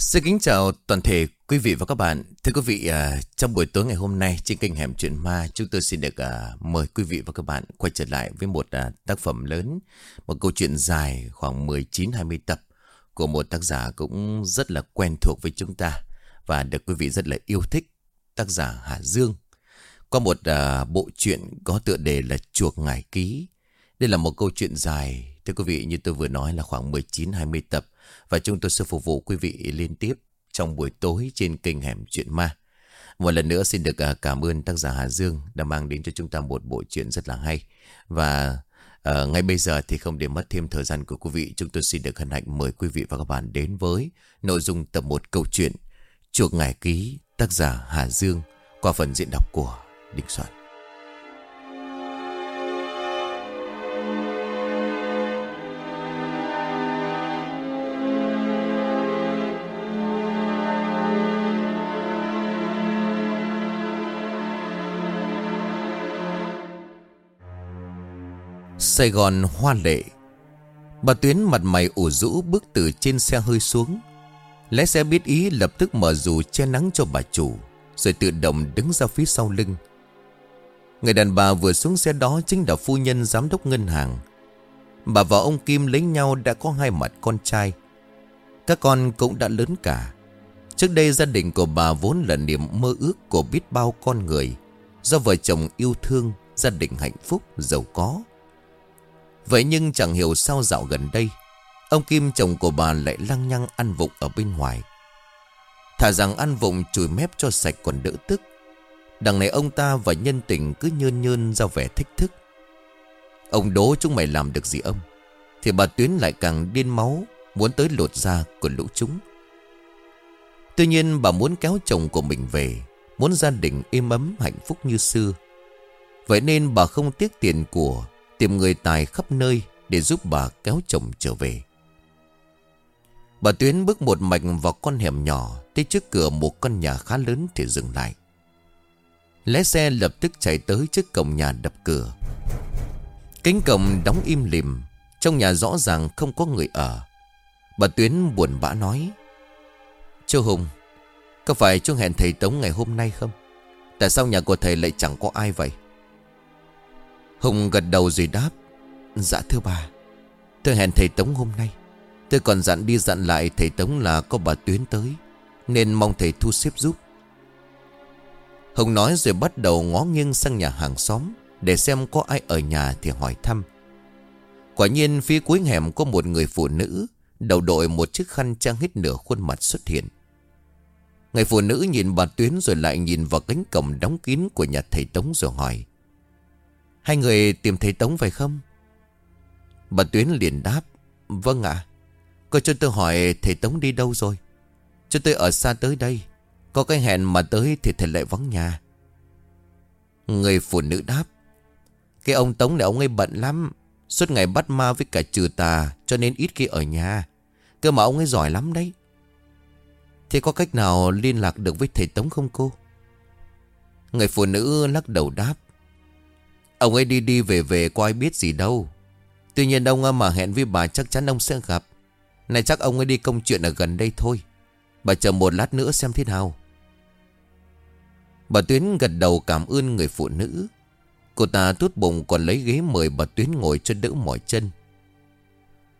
Xin kính chào toàn thể quý vị và các bạn. Thưa quý vị, à, trong buổi tối ngày hôm nay trên kênh Hẻm Chuyện Ma, chúng tôi xin được à, mời quý vị và các bạn quay trở lại với một à, tác phẩm lớn, một câu chuyện dài khoảng 19-20 tập của một tác giả cũng rất là quen thuộc với chúng ta và được quý vị rất là yêu thích, tác giả Hà Dương. Có một bộ truyện có tựa đề là Chuộc Ngải Ký. Đây là một câu chuyện dài, thưa quý vị như tôi vừa nói là khoảng 19-20 tập và chúng tôi sẽ phục vụ quý vị liên tiếp trong buổi tối trên kênh Hẻm Chuyện Ma. Một lần nữa xin được à, cảm ơn tác giả Hà Dương đã mang đến cho chúng ta một bộ truyện rất là hay. Và uh, ngay bây giờ thì không để mất thêm thời gian của quý vị, chúng tôi xin được hân hạnh mời quý vị và các bạn đến với nội dung tập một câu chuyện Chuộc Ngải Ký tác giả Hà Dương qua phần diễn đọc của Đinh Soạn. Sài Gòn hoa lệ. Bà Tuyến mặt mày ủ rũ bước từ trên xe hơi xuống. Lái xe biết ý lập tức mở dù che nắng cho bà chủ Rồi tự động đứng ra phía sau lưng. Người đàn bà vừa xuống xe đó chính là phu nhân giám đốc ngân hàng. Bà và ông Kim lấy nhau đã có hai mặt con trai. Các con cũng đã lớn cả. Trước đây gia đình của bà vốn là niềm mơ ước của biết bao con người. Do vợ chồng yêu thương, gia đình hạnh phúc, giàu có. Vậy nhưng chẳng hiểu sao dạo gần đây, Ông Kim chồng của bà lại lăng nhăng ăn vụng ở bên ngoài. Thả rằng ăn vụng chùi mép cho sạch còn đỡ tức. Đằng này ông ta và nhân tình cứ nhơn nhơn ra vẻ thích thức. Ông đố chúng mày làm được gì ông? Thì bà Tuyến lại càng điên máu, Muốn tới lột da của lũ chúng. Tuy nhiên bà muốn kéo chồng của mình về, Muốn gia đình êm ấm hạnh phúc như xưa. Vậy nên bà không tiếc tiền của Tìm người tài khắp nơi Để giúp bà kéo chồng trở về. Bà Tuyến bước một mạch vào con hẻm nhỏ Tới trước cửa một căn nhà khá lớn thì dừng lại. Lái xe lập tức chạy tới trước cổng nhà đập cửa. Cánh cổng đóng im lìm, Trong nhà rõ ràng không có người ở. Bà Tuyến buồn bã nói Chú Hùng, Có phải chú hẹn thầy Tống ngày hôm nay không? Tại sao nhà của thầy lại chẳng có ai vậy? Hùng gật đầu rồi đáp Dạ thưa bà. Tôi hẹn thầy Tống hôm nay. Tôi còn dặn đi dặn lại thầy Tống là có bà Tuyến tới, Nên mong thầy thu xếp giúp. Hùng nói rồi bắt đầu ngó nghiêng sang nhà hàng xóm Để xem có ai ở nhà thì hỏi thăm. Quả nhiên phía cuối hẻm có một người phụ nữ, Đầu đội một chiếc khăn trang hết nửa khuôn mặt xuất hiện. Người phụ nữ nhìn bà Tuyến rồi lại nhìn vào cánh cổng đóng kín của nhà thầy Tống rồi hỏi Hai người tìm thấy Tống phải không? Bà Tuyến liền đáp Vâng ạ. Cô cho tôi hỏi thầy Tống đi đâu rồi? Cho tôi ở xa tới đây. Có cái hẹn mà tới thì thầy lại vắng nhà. Người phụ nữ đáp, Cái ông Tống này ông ấy bận lắm. Suốt ngày bắt ma với cả trừ tà, Cho nên ít khi ở nhà. Cơ mà ông ấy giỏi lắm đấy. Thế có cách nào liên lạc được với thầy Tống không cô? Người phụ nữ lắc đầu đáp Ông ấy đi đi về về có ai biết gì đâu. Tuy nhiên ông mà hẹn với bà chắc chắn ông sẽ gặp. Này chắc ông ấy đi công chuyện ở gần đây thôi. Bà chờ một lát nữa xem thế nào. Bà Tuyến gật đầu cảm ơn người phụ nữ. Cô ta tút bụng còn lấy ghế mời bà Tuyến ngồi cho đỡ mỏi chân.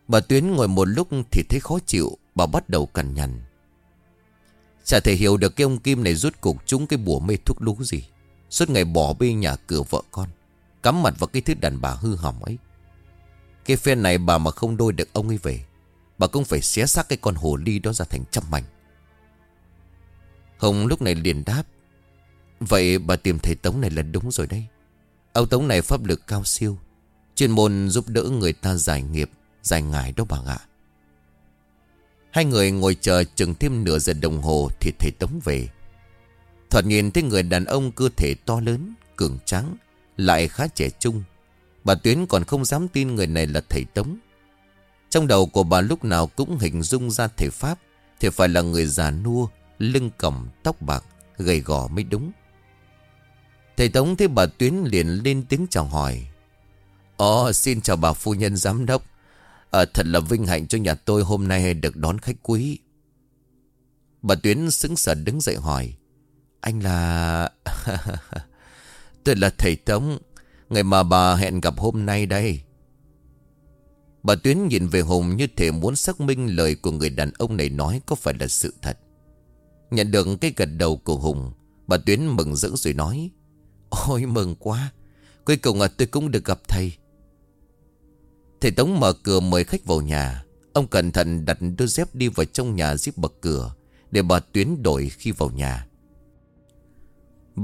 Bà Tuyến ngồi một lúc thì thấy khó chịu, Bà bắt đầu cằn nhằn. Chả thể hiểu được cái ông Kim này rút cục chúng cái bùa mê thuốc lú gì. Suốt ngày bỏ bê nhà cửa vợ con. Cắm mặt vào cái thứ đàn bà hư hỏng ấy. Cái phen này bà mà không đôi được ông ấy về, Bà cũng phải xé xác cái con hồ ly đó ra thành trăm mảnh. Hồng lúc này liền đáp, Vậy bà tìm thầy Tống này là đúng rồi đây Ông Tống này pháp lực cao siêu, Chuyên môn giúp đỡ người ta giải nghiệp, Giải ngài đó bà ạ. Hai người ngồi chờ chừng thêm nửa giờ đồng hồ Thì thầy Tống về. Thoạt nhìn thấy người đàn ông cơ thể to lớn, Cường trắng lại khá trẻ trung. Bà Tuyến còn không dám tin người này là thầy Tống. Trong đầu của bà lúc nào cũng hình dung ra thầy Pháp Thì phải là người già nua Lưng còng tóc bạc Gầy gò mới đúng. Thầy Tống thấy bà Tuyến liền lên tiếng chào hỏi. Ồ xin chào bà phu nhân giám đốc. À, Thật là vinh hạnh cho nhà tôi hôm nay được đón khách quý. Bà Tuyến sững sờ đứng dậy hỏi. Anh là... Tôi là thầy Tống Người mà bà hẹn gặp hôm nay đây Bà Tuyến nhìn về Hùng như thể muốn xác minh lời của người đàn ông này nói có phải là sự thật. Nhận được cái gật đầu của Hùng, bà Tuyến mừng rỡ rồi nói. Ôi mừng quá, cuối cùng à, tôi cũng được gặp thầy. Thầy Tống mở cửa mời khách vào nhà. Ông cẩn thận đặt đôi dép đi vào trong nhà giúp bậc cửa để bà Tuyến đổi khi vào nhà.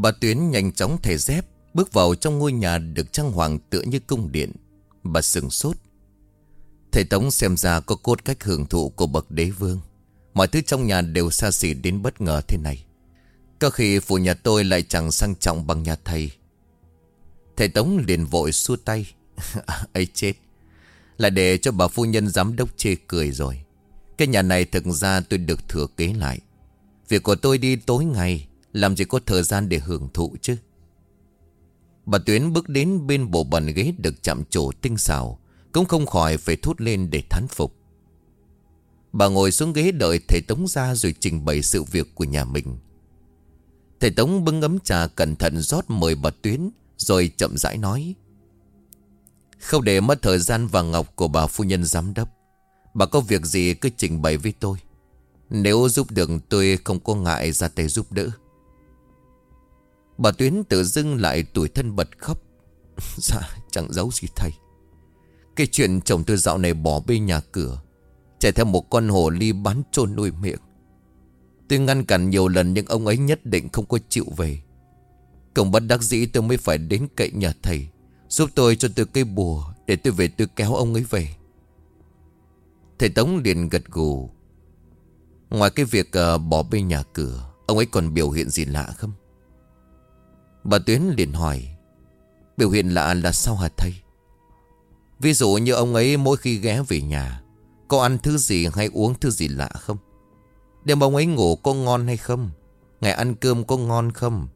Bà Tuyến nhanh chóng thề dép, bước vào trong ngôi nhà được trang hoàng tựa như cung điện. Bà sừng sốt. Thầy Tống xem ra có cốt cách hưởng thụ của bậc đế vương. Mọi thứ trong nhà đều xa xỉ đến bất ngờ thế này. Có khi phủ nhà tôi lại chẳng sang trọng bằng nhà thầy. Thầy Tống liền vội xua tay. ấy chết. Là để cho bà phu nhân giám đốc chê cười rồi. Cái nhà này thực ra tôi được thừa kế lại. Việc của tôi đi tối ngày. Làm gì có thời gian để hưởng thụ chứ. Bà Tuyến bước đến bên bộ bàn ghế được chạm trổ tinh xảo. Cũng không khỏi phải thốt lên để thán phục Bà ngồi xuống ghế đợi thầy Tống ra rồi trình bày sự việc của nhà mình Thầy Tống bưng ấm trà cẩn thận rót mời bà Tuyến, Rồi chậm rãi nói, Không để mất thời gian và ngọc của bà phu nhân giám đốc, Bà có việc gì cứ trình bày với tôi Nếu giúp được tôi không có ngại ra tay giúp đỡ Bà Tuyến tự dưng lại tuổi thân bật khóc. Dạ chẳng giấu gì thầy cái chuyện chồng tôi dạo này bỏ bê nhà cửa Chạy theo một con hồ ly bán trôn nuôi miệng. Tôi ngăn cản nhiều lần nhưng ông ấy nhất định không có chịu về. Cộng bất đắc dĩ tôi mới phải đến cậy nhà thầy Giúp tôi cho tôi cây bùa Để tôi về tôi kéo ông ấy về. Thầy Tống liền gật gù. Ngoài cái việc uh, bỏ bê nhà cửa Ông ấy còn biểu hiện gì lạ không? Bà Tuyến liền hỏi, Biểu hiện lạ là sao hả thầy? Ví dụ như ông ấy mỗi khi ghé về nhà, Có ăn thứ gì hay uống thứ gì lạ không? Đêm ông ấy ngủ có ngon hay không? Ngày ăn cơm có ngon không?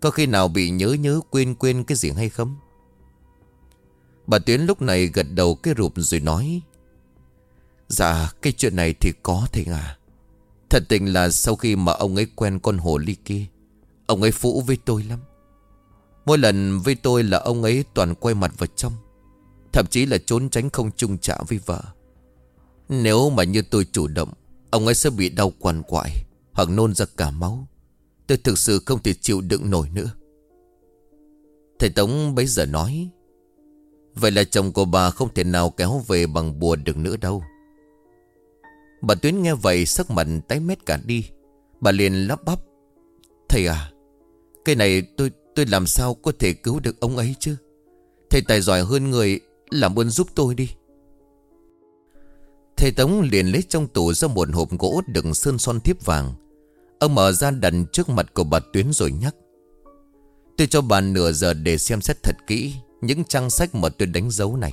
Có khi nào bị nhớ nhớ quên quên cái gì hay không? Bà Tuyến lúc này gật đầu cái rụp rồi nói Dạ cái chuyện này thì có thầy à Thật tình là sau khi mà ông ấy quen con hồ ly kia, Ông ấy phũ với tôi lắm. Mỗi lần với tôi là ông ấy toàn quay mặt vào trong, Thậm chí là trốn tránh không chung trả với vợ. Nếu mà như tôi chủ động, Ông ấy sẽ bị đau quằn quại, Hoặc nôn ra cả máu. Tôi thực sự không thể chịu đựng nổi nữa. Thầy Tống bấy giờ nói, Vậy là chồng của bà không thể nào kéo về bằng bùa được nữa đâu. Bà Tuyến nghe vậy sắc mặt tái mét cả đi. Bà liền lắp bắp, Thầy à Cái này tôi tôi làm sao có thể cứu được ông ấy chứ? Thầy tài giỏi hơn người làm ơn giúp tôi đi. Thầy Tống liền lấy trong tủ ra một hộp gỗ đựng sơn son thiếp vàng. Ông mở ra đặt trước mặt của bà Tuyến rồi nhắc. Tôi cho bà nửa giờ để xem xét thật kỹ Những trang sách mà tôi đánh dấu này.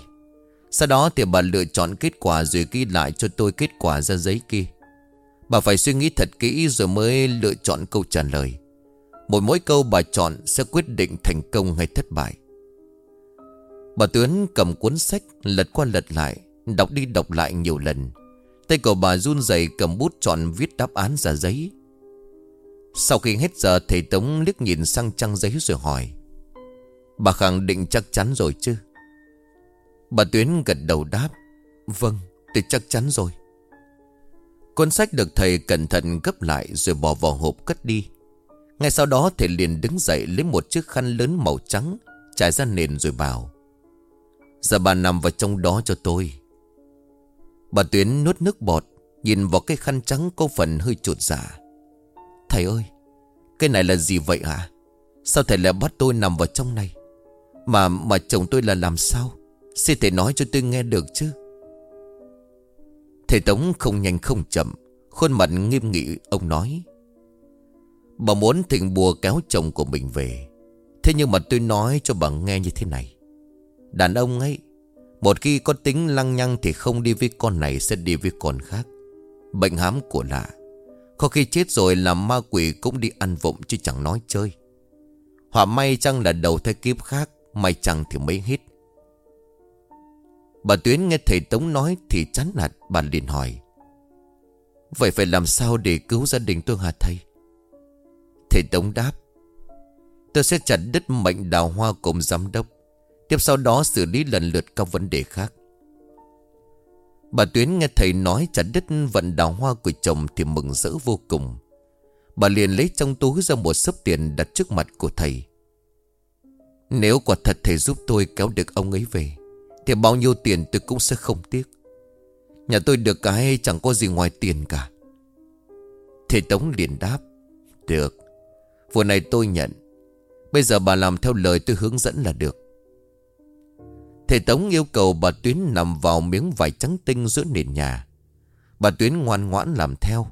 Sau đó thì bà lựa chọn kết quả rồi ghi lại cho tôi kết quả ra giấy kia. Bà phải suy nghĩ thật kỹ rồi mới lựa chọn câu trả lời mỗi mỗi câu bà chọn sẽ quyết định thành công hay thất bại. Bà Tuyến cầm cuốn sách lật qua lật lại, Đọc đi đọc lại nhiều lần. Tay của bà run rẩy cầm bút chọn viết đáp án ra giấy. Sau khi hết giờ, thầy Tống liếc nhìn sang trang giấy rồi hỏi, Bà khẳng định chắc chắn rồi chứ? Bà Tuyến gật đầu đáp Vâng tôi chắc chắn rồi. Cuốn sách được thầy cẩn thận gấp lại rồi bỏ vào hộp cất đi. Ngay sau đó thầy liền đứng dậy lấy một chiếc khăn lớn màu trắng, Trải ra nền rồi bảo, Giờ bà nằm vào trong đó cho tôi. Bà Tuyến nuốt nước bọt, Nhìn vào cái khăn trắng có phần hơi trột dạ. Thầy ơi, Cái này là gì vậy hả? Sao thầy lại bắt tôi nằm vào trong này? Mà mà chồng tôi là làm sao? Xin thầy nói cho tôi nghe được chứ. Thầy Tống không nhanh không chậm, Khuôn mặt nghiêm nghị, ông nói Bà muốn thịnh bùa kéo chồng của mình về. Thế nhưng mà tôi nói cho bà nghe như thế này. Đàn ông ấy, Một khi có tính lăng nhăng Thì không đi với con này sẽ đi với con khác. Bệnh hám của lạ. Có khi chết rồi làm ma quỷ Cũng đi ăn vụng chứ chẳng nói chơi. Họa may chăng là đầu thai kiếp khác, May chăng thì mới hít. Bà Tuyến nghe thầy Tống nói Thì chán nạt bà liền hỏi, Vậy phải làm sao để cứu gia đình tôi hả thầy? Thầy Tống đáp. Tôi sẽ chặt đứt mệnh đào hoa cùng giám đốc. Tiếp sau đó xử lý lần lượt các vấn đề khác. Bà Tuyến nghe thầy nói chặt đứt vận đào hoa của chồng thì mừng rỡ vô cùng. Bà liền lấy trong túi ra một sấp tiền đặt trước mặt của thầy. Nếu quả thật thầy giúp tôi kéo được ông ấy về, Thì bao nhiêu tiền tôi cũng sẽ không tiếc. Nhà tôi được cái chẳng có gì ngoài tiền cả. Thầy Tống liền đáp. Được. Vụ này tôi nhận. Bây giờ bà làm theo lời tôi hướng dẫn là được. Thầy Tống yêu cầu bà Tuyến nằm vào miếng vải trắng tinh giữa nền nhà. Bà Tuyến ngoan ngoãn làm theo.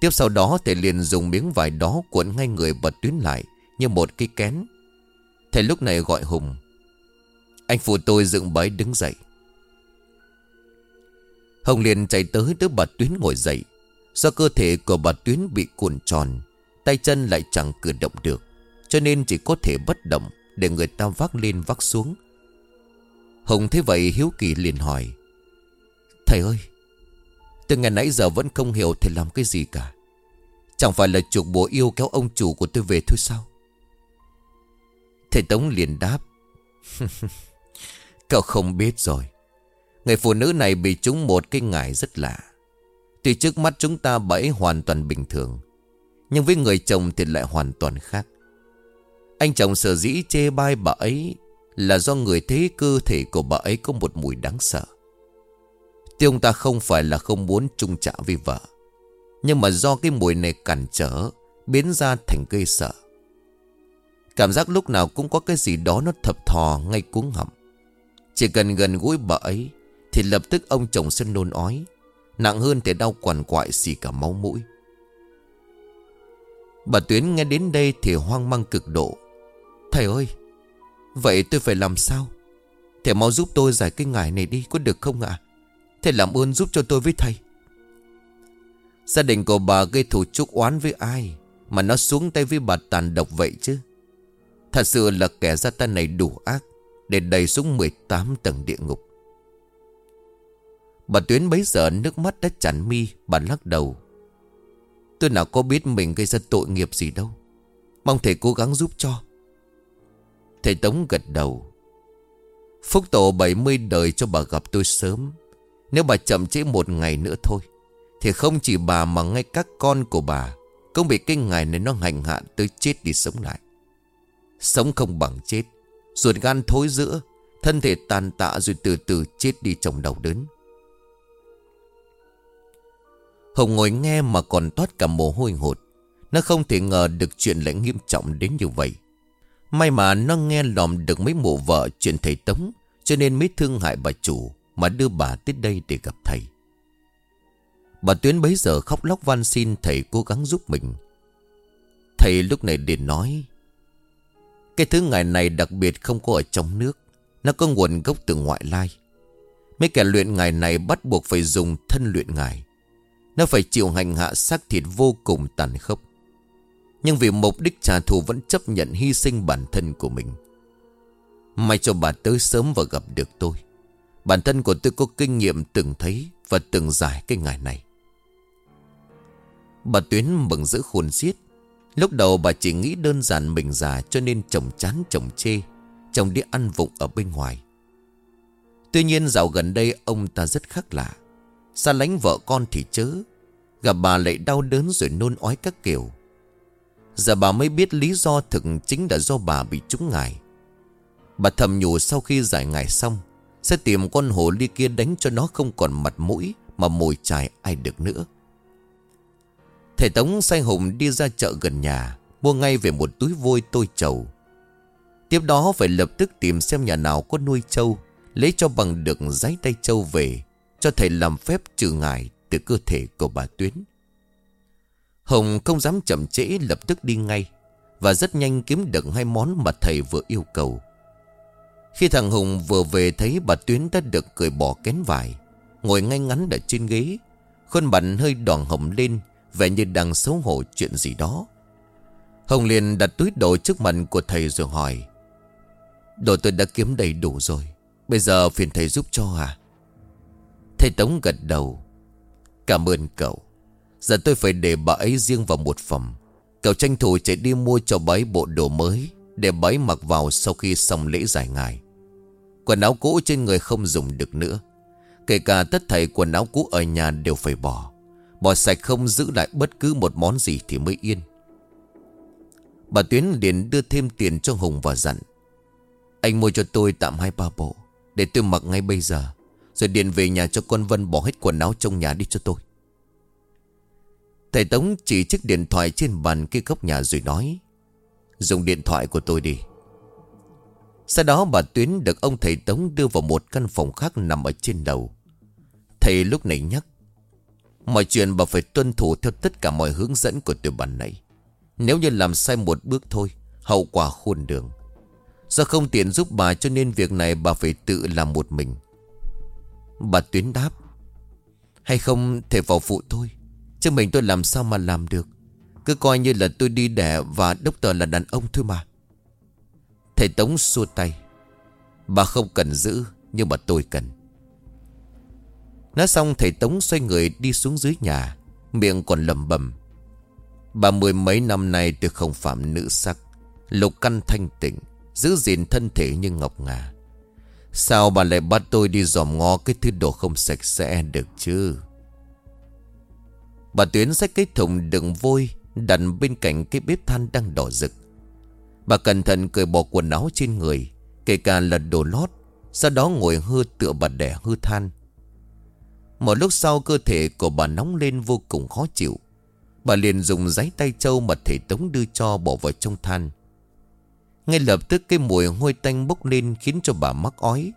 Tiếp sau đó, thầy liền dùng miếng vải đó cuộn ngay người bà Tuyến lại, Như một cái kén. Thầy lúc này gọi Hùng. Anh phụ tôi dựng bẫy đứng dậy. Hồng liền chạy tới đứa bà Tuyến ngồi dậy. Do cơ thể của bà Tuyến bị cuộn tròn Tay chân lại chẳng cử động được, Cho nên chỉ có thể bất động Để người ta vác lên vác xuống. Hồng thấy vậy hiếu kỳ liền hỏi, Thầy ơi, Từ ngày nãy giờ vẫn không hiểu thầy làm cái gì cả. Chẳng phải là chuộc bố yêu kéo ông chủ của tôi về thôi sao? Thầy Tống liền đáp, Cậu không biết rồi. Người phụ nữ này bị trúng một cái ngải rất lạ. Tuy trước mắt chúng ta bẫy hoàn toàn bình thường nhưng với người chồng thì lại hoàn toàn khác. Anh chồng sở dĩ chê bai bà ấy Là do người thấy cơ thể của bà ấy có một mùi đáng sợ. Thì ông ta không phải là không muốn chung trả với vợ, Nhưng mà do cái mùi này cản trở, Biến ra thành gây sợ. Cảm giác lúc nào cũng có cái gì đó nó thập thò ngay cuống họng. Chỉ cần gần gũi bà ấy Thì lập tức ông chồng sẽ nôn ói, Nặng hơn thì đau quằn quại xì cả máu mũi. Bà Tuyến nghe đến đây thì hoang mang cực độ. Thầy ơi, Vậy tôi phải làm sao? Thầy mau giúp tôi giải cái ngải này đi, Có được không ạ? Thầy làm ơn giúp cho tôi với thầy. Gia đình của bà gây thủ chúc oán với ai Mà nó xuống tay với bà tàn độc vậy chứ? Thật sự là kẻ ra tay này đủ ác Để đầy xuống 18 tầng địa ngục. Bà Tuyến bấy giờ nước mắt đã chắn mi, Bà lắc đầu. Tôi nào có biết mình gây ra tội nghiệp gì đâu. Mong thầy cố gắng giúp cho. Thầy Tống gật đầu. Phúc tổ 70 đời cho bà gặp tôi sớm. Nếu bà chậm trễ một ngày nữa thôi, Thì không chỉ bà mà ngay các con của bà Cũng bị cái ngày này nó hành hạ tới chết đi sống lại. Sống không bằng chết, Ruột gan thối giữa, Thân thể tàn tạ rồi từ từ chết đi trong đau đớn. Hồng ngồi nghe mà còn toát cả mồ hôi hột Nó không thể ngờ được chuyện lại nghiêm trọng đến như vậy. May mà nó nghe lòm được mấy mụ vợ chuyện thầy Tống, Cho nên mới thương hại bà chủ Mà đưa bà tới đây để gặp thầy. Bà Tuyến bấy giờ khóc lóc van xin thầy cố gắng giúp mình. Thầy lúc này liền nói, cái thứ ngài này đặc biệt không có ở trong nước. Nó có nguồn gốc từ ngoại lai. Mấy kẻ luyện ngài này bắt buộc phải dùng thân luyện ngài. Nó phải chịu hành hạ xác thịt vô cùng tàn khốc. Nhưng vì mục đích trả thù vẫn chấp nhận hy sinh bản thân của mình. May cho bà tới sớm và gặp được tôi. Bản thân của tôi có kinh nghiệm từng thấy Và từng giải cái ngài này. Bà Tuyến mừng giữ khôn xiết. Lúc đầu bà chỉ nghĩ đơn giản mình già cho nên chồng chán chồng chê, Chồng đi ăn vụng ở bên ngoài. Tuy nhiên dạo gần đây ông ta rất khác lạ. Xa lánh vợ con thì chớ. Gặp bà lại đau đớn rồi nôn ói các kiểu. Giờ bà mới biết lý do thực chính là do bà bị trúng ngài. Bà thầm nhủ sau khi giải ngài xong, Sẽ tìm con hồ ly kia đánh cho nó không còn mặt mũi Mà mồi chài ai được nữa. Thầy Tống say Hùng đi ra chợ gần nhà, Mua ngay về một túi vôi tôi trầu Tiếp đó phải lập tức tìm xem nhà nào có nuôi trâu, Lấy cho bằng được giấy tay trâu về. Cho thầy làm phép trừ ngài từ cơ thể của bà Tuyến. Hồng không dám chậm trễ, lập tức đi ngay Và rất nhanh kiếm được hai món mà thầy vừa yêu cầu. Khi thằng Hùng vừa về thấy bà Tuyến đã được cởi bỏ kén vải, Ngồi ngay ngắn ở trên ghế, Khuôn mặt hơi đỏ hồng lên, Vẻ như đang xấu hổ chuyện gì đó. Hồng liền đặt túi đồ trước mặt của thầy rồi hỏi, Đồ tôi đã kiếm đầy đủ rồi, Bây giờ phiền thầy giúp cho à? Thầy Tống gật đầu. Cảm ơn cậu. Giờ tôi phải để bà ấy riêng vào một phòng. Cậu tranh thủ chạy đi mua cho bà ấy bộ đồ mới, Để bà ấy mặc vào sau khi xong lễ giải ngài. Quần áo cũ trên người không dùng được nữa. Kể cả tất thảy quần áo cũ ở nhà đều phải bỏ. Bỏ sạch không giữ lại bất cứ một món gì thì mới yên. Bà Tuyến liền đưa thêm tiền cho Hùng và dặn. Anh mua cho tôi tạm hai ba bộ, Để tôi mặc ngay bây giờ. Rồi điện về nhà cho con Vân bỏ hết quần áo trong nhà đi cho tôi. Thầy Tống chỉ chiếc điện thoại trên bàn kia góc nhà rồi nói, Dùng điện thoại của tôi đi. Sau đó bà Tuyến được ông thầy Tống đưa vào một căn phòng khác nằm ở trên đầu Thầy lúc này nhắc, Mọi chuyện bà phải tuân thủ theo tất cả mọi hướng dẫn của tiểu bản này. Nếu như làm sai một bước thôi, Hậu quả khôn đường Do không tiện giúp bà cho nên việc này bà phải tự làm một mình. Bà Tuyến đáp, Hay không thể vào phụ tôi? Chứ mình tôi làm sao mà làm được? Cứ coi như là tôi đi đẻ Và đốc tờ là đàn ông thôi mà. Thầy Tống xua tay, Bà không cần giữ, Nhưng mà tôi cần. Nói xong, thầy Tống xoay người đi xuống dưới nhà, Miệng còn lầm bầm Bà mười mấy năm nay tôi không phạm nữ sắc, Lục căn thanh tịnh, Giữ gìn thân thể như ngọc ngà. Sao bà lại bắt tôi đi dòm ngó Cái thứ đồ không sạch sẽ được chứ? Bà Tuyến xách cái thùng đựng vôi Đặt bên cạnh cái bếp than đang đỏ rực. Bà cẩn thận cởi bỏ quần áo trên người, Kể cả là đồ lót, Sau đó ngồi hư tựa bà đẻ hư than. Một lúc sau, cơ thể của bà nóng lên vô cùng khó chịu. Bà liền dùng giấy tay trâu mà thể tống đưa cho bỏ vào trong than. Ngay lập tức cái mùi hôi tanh bốc lên khiến cho bà mắc ói.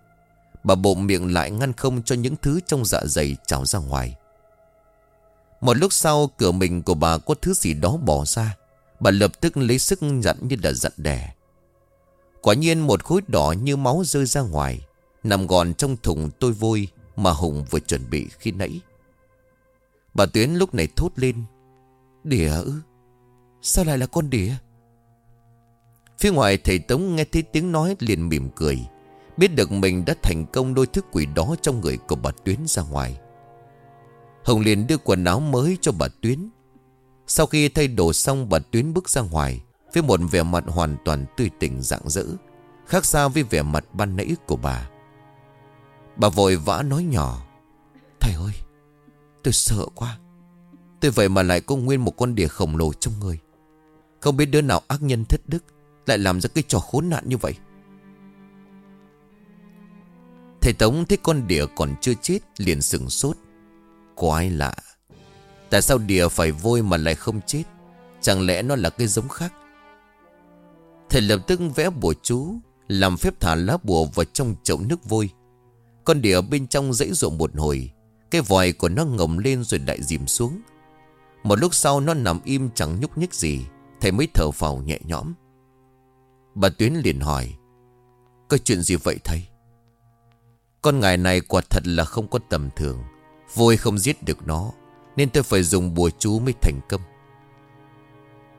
Bà bụng miệng lại ngăn không cho những thứ trong dạ dày trào ra ngoài. Một lúc sau, cửa mình của bà có thứ gì đó bỏ ra. Bà lập tức lấy sức dặn như là dặn đẻ. Quả nhiên một khối đỏ như máu rơi ra ngoài, Nằm gòn trong thùng tôi vôi Mà Hùng vừa chuẩn bị khi nãy. Bà Tuyến lúc này thốt lên, Đỉa ư? Sao lại là con đỉa? Phía ngoài, thầy Tống nghe thấy tiếng nói liền mỉm cười. Biết được mình đã thành công đôi thức quỷ đó trong người của bà Tuyến ra ngoài. Hồng liền đưa quần áo mới cho bà Tuyến. Sau khi thay đồ xong, bà Tuyến bước ra ngoài, Với một vẻ mặt hoàn toàn tươi tỉnh rạng rỡ, Khác xa với vẻ mặt ban nãy của bà. Bà vội vã nói nhỏ, Thầy ơi, Tôi sợ quá. Tôi vậy mà lại có nguyên một con đỉa khổng lồ trong người. Không biết đứa nào ác nhân thất đức. Lại làm ra cái trò khốn nạn như vậy? Thầy Tống thấy con đỉa còn chưa chết Liền sừng sốt. Quái lạ. Tại sao đỉa phải vôi mà lại không chết? Chẳng lẽ nó là cái giống khác? Thầy lập tức vẽ bùa chú, Làm phép thả lá bùa vào trong chậu nước vôi. Con đỉa bên trong dãy ruộng một hồi, Cái vòi của nó ngồng lên rồi lại dìm xuống. Một lúc sau nó nằm im chẳng nhúc nhích gì, Thầy mới thở phào nhẹ nhõm. Bà Tuyến liền hỏi, Có chuyện gì vậy thầy? Con ngài này quả thật là không có tầm thường Vôi không giết được nó, Nên tôi phải dùng bùa chú mới thành công.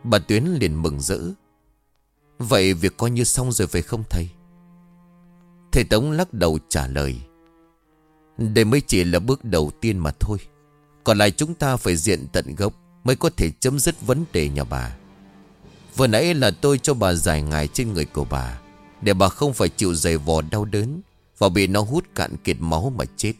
Bà Tuyến liền mừng rỡ, Vậy việc coi như xong rồi phải không thầy? Thầy Tống lắc đầu trả lời, Đây mới chỉ là bước đầu tiên mà thôi, Còn lại chúng ta phải diện tận gốc Mới có thể chấm dứt vấn đề nhà bà. Vừa nãy là tôi cho bà giải ngài trên người của bà, Để bà không phải chịu dày vò đau đớn Và bị nó hút cạn kiệt máu mà chết.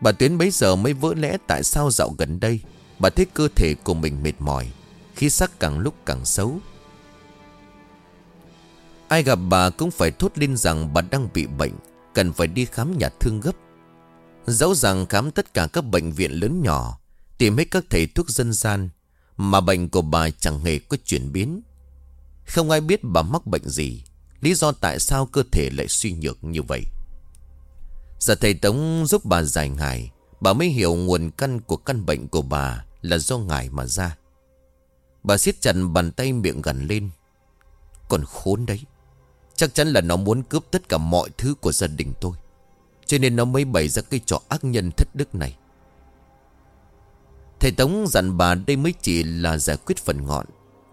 Bà Tuyến bấy giờ mới vỡ lẽ tại sao dạo gần đây Bà thấy cơ thể của mình mệt mỏi, Khí sắc càng lúc càng xấu. Ai gặp bà cũng phải thốt lên rằng bà đang bị bệnh, Cần phải đi khám nhà thương gấp. Dẫu rằng khám tất cả các bệnh viện lớn nhỏ, Tìm hết các thầy thuốc dân gian mà bệnh của bà chẳng hề có chuyển biến. Không ai biết bà mắc bệnh gì. Lý do tại sao cơ thể lại suy nhược như vậy? Giờ thầy Tống giúp bà giải ngài. Bà mới hiểu nguồn căn của căn bệnh của bà Là do ngài mà ra. Bà siết chặt bàn tay miệng gần lên. Còn khốn đấy. Chắc chắn là nó muốn cướp tất cả mọi thứ của gia đình tôi. Cho nên nó mới bày ra cái trò ác nhân thất đức này. Thầy Tống dặn bà đây mới chỉ là giải quyết phần ngọn.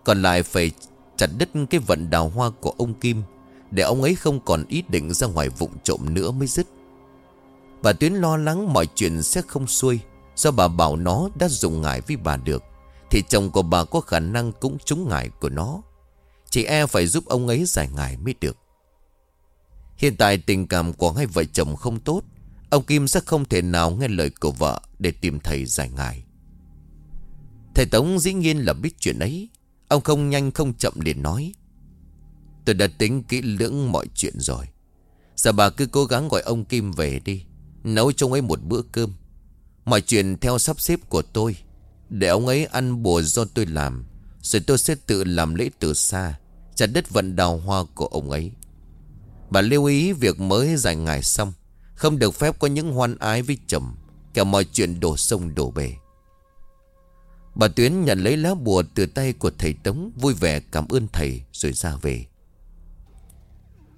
Còn lại phải chặt đứt cái vận đào hoa của ông Kim, Để ông ấy không còn ý định ra ngoài vụng trộm nữa mới dứt. Bà Tuyến lo lắng mọi chuyện sẽ không xuôi, Do bà bảo nó đã dùng ngải với bà được, Thì chồng của bà có khả năng cũng trúng ngải của nó. Chị e phải giúp ông ấy giải ngải mới được. Hiện tại tình cảm của hai vợ chồng không tốt, Ông Kim sẽ không thể nào nghe lời của vợ Để tìm thầy giải ngải. Thầy Tống dĩ nhiên là biết chuyện ấy. Ông không nhanh, không chậm liền nói. Tôi đã tính kỹ lưỡng mọi chuyện rồi. Giờ bà cứ cố gắng gọi ông Kim về đi. Nấu cho ông ấy một bữa cơm. Mọi chuyện theo sắp xếp của tôi. Để ông ấy ăn bùa do tôi làm. Rồi tôi sẽ tự làm lễ từ xa. Chặt đất vận đào hoa của ông ấy. Bà lưu ý việc mới giải ngài xong. Không được phép có những hoan ái với chồng. Kẻo mọi chuyện đổ sông đổ bể. Bà Tuyến nhận lấy lá bùa từ tay của thầy Tống, Vui vẻ cảm ơn thầy, rồi ra về.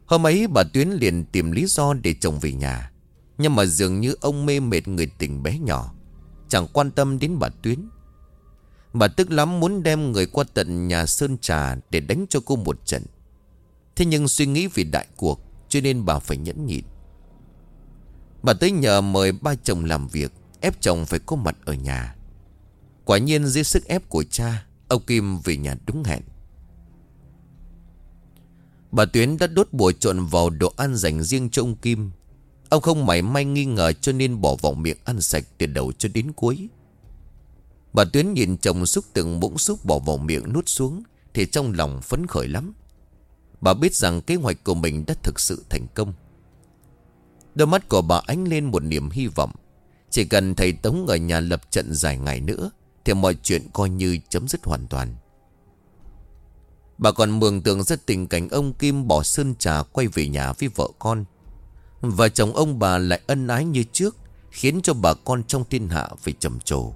Hôm ấy, bà Tuyến liền tìm lý do để chồng về nhà. Nhưng mà dường như ông mê mệt người tình bé nhỏ, Chẳng quan tâm đến bà Tuyến. Bà tức lắm muốn đem người qua tận nhà Sơn Trà Để đánh cho cô một trận. Thế nhưng suy nghĩ vì đại cuộc, Cho nên bà phải nhẫn nhịn. Bà tới nhờ mời ba chồng làm việc, Ép chồng phải có mặt ở nhà. Quả nhiên dưới sức ép của cha, Ông Kim về nhà đúng hẹn. Bà Tuyến đã đốt bùa trộn vào đồ ăn dành riêng cho ông Kim. Ông không mảy may nghi ngờ cho nên bỏ vào miệng ăn sạch từ đầu cho đến cuối. Bà Tuyến nhìn chồng xúc từng muỗng xúc bỏ vào miệng nuốt xuống, Thì trong lòng phấn khởi lắm. Bà biết rằng kế hoạch của mình đã thực sự thành công. Đôi mắt của bà ánh lên một niềm hy vọng. Chỉ cần thầy Tống ở nhà lập trận dài ngày nữa thì mọi chuyện coi như chấm dứt hoàn toàn. Bà còn mường tượng rất tình cảnh ông Kim bỏ sơn trà quay về nhà với vợ con. Và chồng ông bà lại ân ái như trước, Khiến cho bà con trong thiên hạ phải trầm trồ.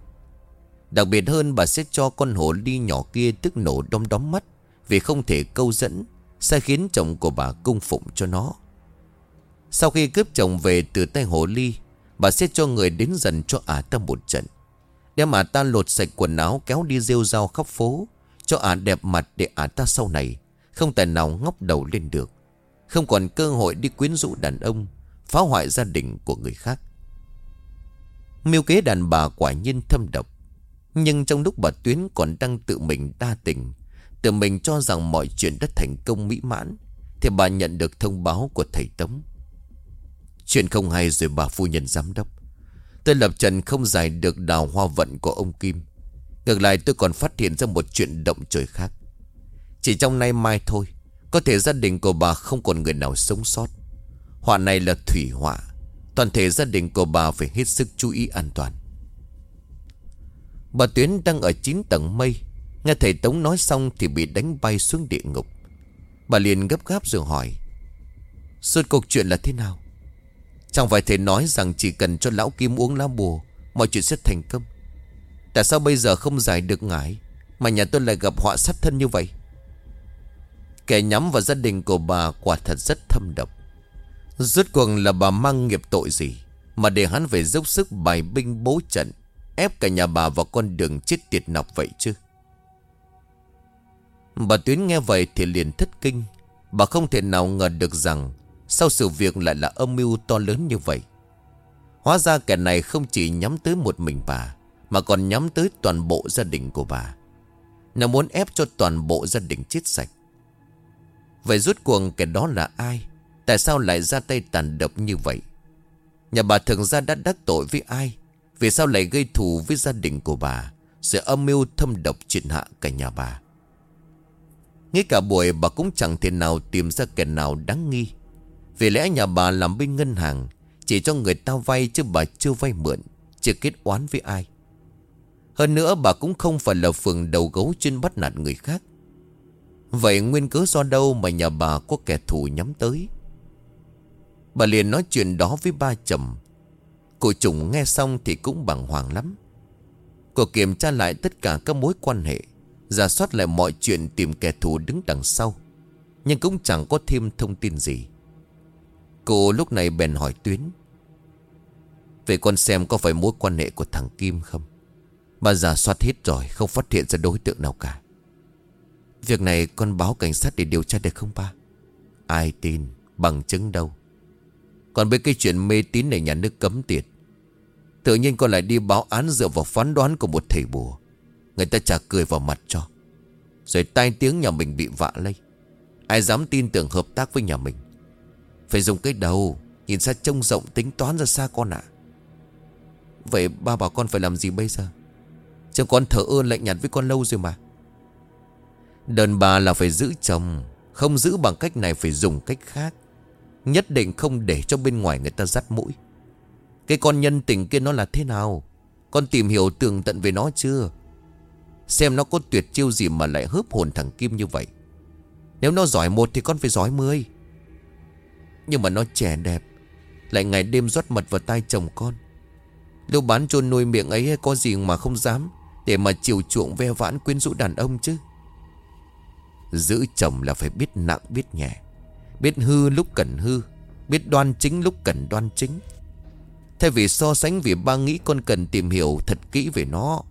Đặc biệt hơn, bà sẽ cho con hổ ly nhỏ kia tức nổ đom đóm mắt Vì không thể câu dẫn, Sẽ khiến chồng của bà cung phụng cho nó. Sau khi cướp chồng về từ tay hổ ly, Bà sẽ cho người đến dần cho ả ta một trận. Đem ả ta lột sạch quần áo kéo đi rêu rao khắp phố, cho ả đẹp mặt để ả ta sau này, Không tài nào ngóc đầu lên được. Không còn cơ hội đi quyến rũ đàn ông, Phá hoại gia đình của người khác. Miêu kế đàn bà quả nhiên thâm độc, Nhưng trong lúc bà Tuyến còn đang tự mình đa tình, Tự mình cho rằng mọi chuyện đã thành công mỹ mãn, Thì bà nhận được thông báo của thầy Tống. Chuyện không hay rồi bà phu nhân giám đốc. Tôi lập trần không giải được đào hoa vận của ông Kim. Ngược lại tôi còn phát hiện ra một chuyện động trời khác. Chỉ trong nay mai thôi, Có thể gia đình của bà không còn người nào sống sót. Họa này là thủy họa, Toàn thể gia đình của bà phải hết sức chú ý an toàn. Bà Tuyến đang ở 9 tầng mây, Nghe thầy Tống nói xong thì bị đánh bay xuống địa ngục. Bà liền gấp gáp rồi hỏi, Suốt cuộc chuyện là thế nào? Chẳng phải thể nói rằng chỉ cần cho lão Kim uống lá bùa, Mọi chuyện sẽ thành công. Tại sao bây giờ không giải được ngải, Mà nhà tôi lại gặp họa sát thân như vậy? Kẻ nhắm vào gia đình của bà quả thật rất thâm độc. Rốt cuộc là bà mang nghiệp tội gì, Mà để hắn phải dốc sức bài binh bố trận, Ép cả nhà bà vào con đường chết tiệt nọc vậy chứ? Bà Tuyến nghe vậy thì liền thất kinh. Bà không thể nào ngờ được rằng sau sự việc lại là âm mưu to lớn như vậy. Hóa ra kẻ này không chỉ nhắm tới một mình bà, mà còn nhắm tới toàn bộ gia đình của bà. Nó muốn ép cho toàn bộ gia đình chết sạch. Vậy rút cuồng kẻ đó là ai? Tại sao lại ra tay tàn độc như vậy? Nhà bà thường ra đã đắc tội với ai? Vì sao lại gây thù với gia đình của bà sự âm mưu thâm độc triệt hạ cả nhà bà? Ngay cả buổi bà cũng chẳng thể nào tìm ra kẻ nào đáng nghi. Vì lẽ nhà bà làm bên ngân hàng, Chỉ cho người ta vay chứ bà chưa vay mượn, Chưa kết oán với ai. Hơn nữa bà cũng không phải là phường đầu gấu chuyên bắt nạt người khác. Vậy nguyên cớ do đâu mà nhà bà có kẻ thù nhắm tới? Bà liền nói chuyện đó với ba chồng. Cô trùng nghe xong thì cũng bàng hoàng lắm. Cô kiểm tra lại tất cả các mối quan hệ, Giả soát lại mọi chuyện tìm kẻ thù đứng đằng sau. Nhưng cũng chẳng có thêm thông tin gì. Cô lúc này bèn hỏi Tuyến. Vậy con xem có phải mối quan hệ của thằng Kim không? Bà giả soát hết rồi, Không phát hiện ra đối tượng nào cả. Việc này con báo cảnh sát để điều tra được không ba? Ai tin, Bằng chứng đâu? Còn với cái chuyện mê tín này nhà nước cấm tiệt, Tự nhiên con lại đi báo án dựa vào phán đoán của một thầy bùa. Người ta chả cười vào mặt cho. Rồi tai tiếng nhà mình bị vạ lây. Ai dám tin tưởng hợp tác với nhà mình? Phải dùng cái đầu, Nhìn xa trông rộng tính toán ra xa con ạ. Vậy ba bảo con phải làm gì bây giờ? Chứ con thở ơn lạnh nhạt với con lâu rồi mà. Đàn bà là phải giữ chồng, Không giữ bằng cách này phải dùng cách khác. Nhất định không để cho bên ngoài người ta dắt mũi. Cái con nhân tình kia nó là thế nào? Con tìm hiểu tường tận về nó chưa? Xem nó có tuyệt chiêu gì mà lại hớp hồn thằng Kim như vậy. Nếu nó giỏi một thì con phải giỏi mười. Nhưng mà nó trẻ đẹp. Lại ngày đêm rót mật vào tai chồng con. Lưu bán chôn nuôi miệng ấy có gì mà không dám Để mà chiều chuộng ve vãn quyến rũ đàn ông chứ? Giữ chồng là phải biết nặng, biết nhẹ. Biết hư lúc cần hư. Biết đoan chính lúc cần đoan chính. Thay vì so sánh vì ba nghĩ con cần tìm hiểu thật kỹ về nó.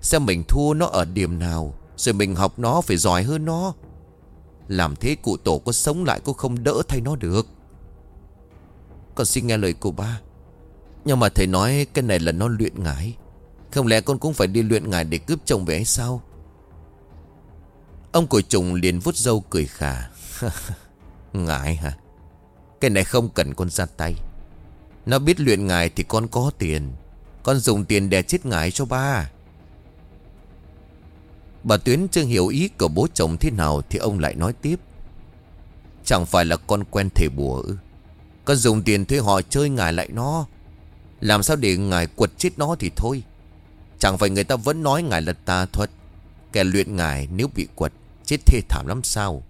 Xem mình thua nó ở điểm nào, Rồi mình học nó phải giỏi hơn nó. Làm thế cụ tổ có sống lại cũng không đỡ thay nó được. Con xin nghe lời cô ba. Nhưng mà thầy nói cái này là nó luyện ngải. Không lẽ con cũng phải đi luyện ngải để cướp chồng về hay sao? Ông của trùng liền vút dâu cười khà. Ngại hả? Cái này không cần con ra tay. Nó biết luyện ngài thì con có tiền. Con dùng tiền để chết ngài cho ba. Bà Tuyến chưa hiểu ý của bố chồng thế nào Thì ông lại nói tiếp. Chẳng phải là con quen thể bùa ư? Con dùng tiền thuê họ chơi ngài lại nó. Làm sao để ngài quật chết nó thì thôi. Chẳng phải người ta vẫn nói ngài là tà thuật. Kẻ luyện ngài nếu bị quật, Chết thê thảm lắm sao?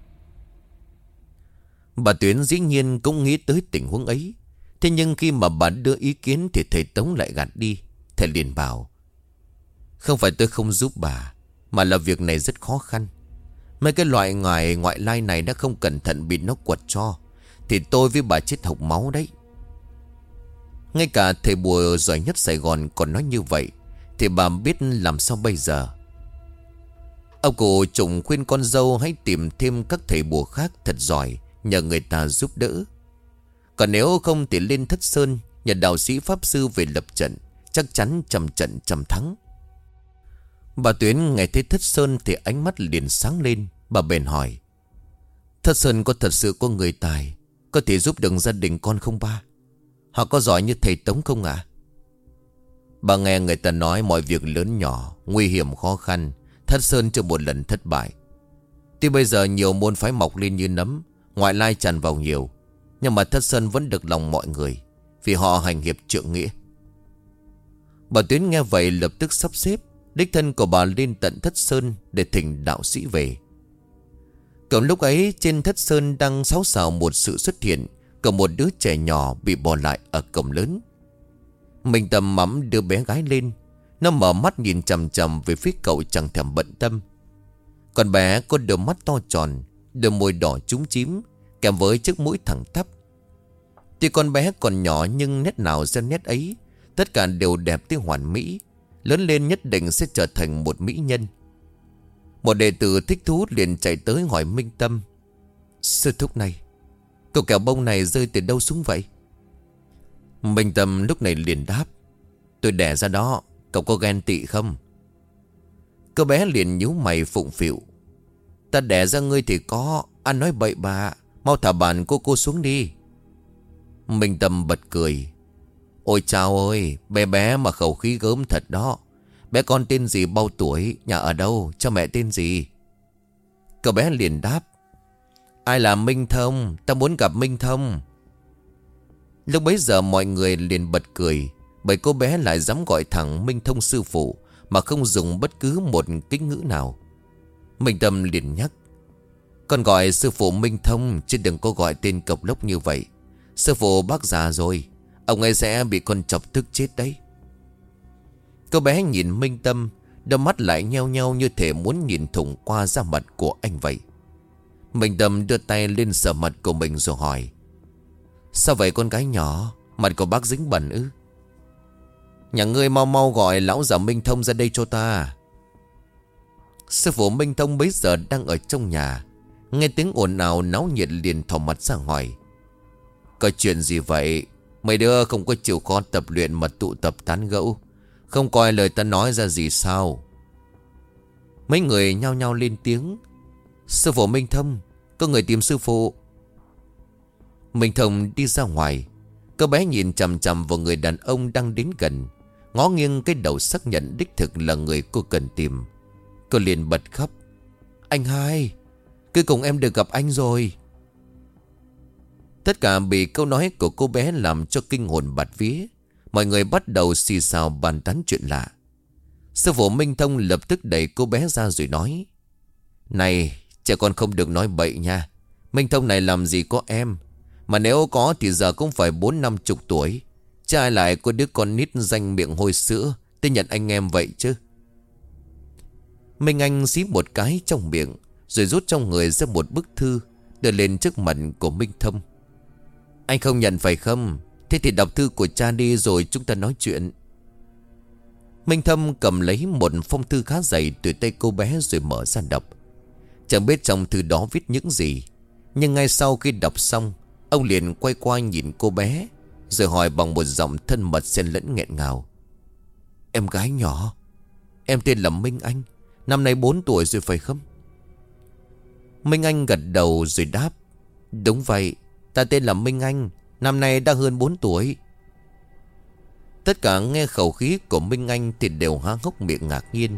Bà Tuyến dĩ nhiên cũng nghĩ tới tình huống ấy. Thế nhưng khi mà bà đưa ý kiến Thì thầy Tống lại gạt đi. Thầy liền bảo, Không phải tôi không giúp bà mà là việc này rất khó khăn. Mấy cái loại ngoài ngoại lai này Đã không cẩn thận bị nó quật cho, Thì tôi với bà chết hộc máu đấy. Ngay cả thầy bùa giỏi nhất Sài Gòn còn nói như vậy, Thì bà biết làm sao bây giờ? Ông cụ trùng khuyên con dâu hãy tìm thêm các thầy bùa khác thật giỏi Nhờ người ta giúp đỡ. Còn nếu không thì lên thất sơn Nhờ đạo sĩ pháp sư về lập trận, Chắc chắn trầm trận trầm thắng. Bà Tuyến nghe thấy thất sơn Thì ánh mắt liền sáng lên. Bà bền hỏi, Thất sơn có thật sự có người tài, Có thể giúp được gia đình con không ba? Họ có giỏi như thầy Tống không ạ? Bà nghe người ta nói mọi việc lớn nhỏ, Nguy hiểm khó khăn, Thất Sơn chưa một lần thất bại. Tuy bây giờ nhiều môn phái mọc lên như nấm, Ngoại lai tràn vào nhiều, Nhưng mà Thất Sơn vẫn được lòng mọi người, Vì họ hành hiệp trượng nghĩa. Bà Tuyến nghe vậy lập tức sắp xếp Đích thân của bà lên tận Thất Sơn Để thỉnh đạo sĩ về. Cầm lúc ấy trên Thất Sơn đang xáo xào một sự xuất hiện Của một đứa trẻ nhỏ bị bỏ lại ở cổng lớn. Mình tầm mắm đưa bé gái lên. Nó mở mắt nhìn chầm chầm về phía cậu chẳng thèm bận tâm. Còn bé có đôi mắt to tròn, Đôi môi đỏ trúng chím, Kèm với chiếc mũi thẳng tắp. Tuy con bé còn nhỏ nhưng nét nào ra nét ấy, Tất cả đều đẹp tới hoàn mỹ. Lớn lên nhất định sẽ trở thành một mỹ nhân. Một đệ tử thích thú liền chạy tới hỏi Minh Tâm, Sư thúc này, Cậu kẹo bông này rơi từ đâu xuống vậy? Minh Tâm lúc này liền đáp, Tôi đẻ ra đó, Cậu có ghen tị không? Cô bé liền nhíu mày phụng phịu, Ta đẻ ra ngươi thì có Anh nói bậy bà Mau thả bàn cô cô xuống đi. Minh Tâm bật cười Ôi chào ơi, Bé bé mà khẩu khí gớm thật đó. Bé con tên gì bao tuổi, Nhà ở đâu cho mẹ tên gì? Cậu bé liền đáp. Ai là Minh Thông? Ta muốn gặp Minh Thông. Lúc bấy giờ mọi người liền bật cười, Bởi cô bé lại dám gọi thẳng Minh Thông sư phụ, Mà không dùng bất cứ một kính ngữ nào. Minh Tâm liền nhắc. Con gọi sư phụ Minh Thông, Chứ đừng có gọi tên cộc lốc như vậy. Sư phụ bác già rồi. Ông ấy sẽ bị con chọc tức chết đấy. Cô bé nhìn Minh Tâm, Đôi mắt lại nheo nheo như thể muốn nhìn thủng qua da mặt của anh vậy. Minh Tâm đưa tay lên sờ mặt của mình rồi hỏi, Sao vậy con gái nhỏ? Mặt của bác dính bẩn ư? Nhà ngươi mau mau gọi lão già Minh Thông ra đây cho ta. Sư phụ Minh Thông bấy giờ đang ở trong nhà, Nghe tiếng ồn ào náo nhiệt liền thò mặt ra hỏi, Có chuyện gì vậy? Mấy đứa không có chịu khó tập luyện mà tụ tập tán gẫu. Không coi lời ta nói ra gì sao. Mấy người nhao nhao lên tiếng. Sư phụ Minh Thông, Có người tìm sư phụ. Minh Thông đi ra ngoài. Cô bé nhìn chằm chằm vào người đàn ông đang đến gần. Ngó nghiêng cái đầu xác nhận đích thực là người cô cần tìm. Cô liền bật khóc. Anh hai, Cuối cùng em được gặp anh rồi. Tất cả bị câu nói của cô bé làm cho kinh hồn bạt vía. Mọi người bắt đầu xì xào bàn tán chuyện lạ. Sư phụ Minh Thông lập tức đẩy cô bé ra rồi nói, Này trẻ con không được nói bậy nha. Minh Thông này làm gì có em? Mà nếu có thì giờ cũng phải bốn năm chục tuổi. Cha lại có đứa con nít danh miệng hôi sữa Tên nhận anh em vậy chứ? Minh Anh xí một cái trong miệng, Rồi rút trong người ra một bức thư, Đưa lên trước mặt của Minh Thông. Anh không nhận phải không Thế thì đọc thư của cha đi rồi chúng ta nói chuyện Minh Thâm cầm lấy một phong thư khá dày từ tay cô bé rồi mở ra đọc. Chẳng biết trong thư đó viết những gì. Nhưng ngay sau khi đọc xong, ông liền quay qua nhìn cô bé, rồi hỏi bằng một giọng thân mật xen lẫn nghẹn ngào. Em gái nhỏ, em tên là Minh Anh, năm nay 4 tuổi rồi phải không? Minh Anh gật đầu rồi đáp. Đúng vậy, ta tên là Minh Anh, năm nay đã hơn 4 tuổi. Tất cả nghe khẩu khí của Minh Anh thì đều há hốc miệng ngạc nhiên.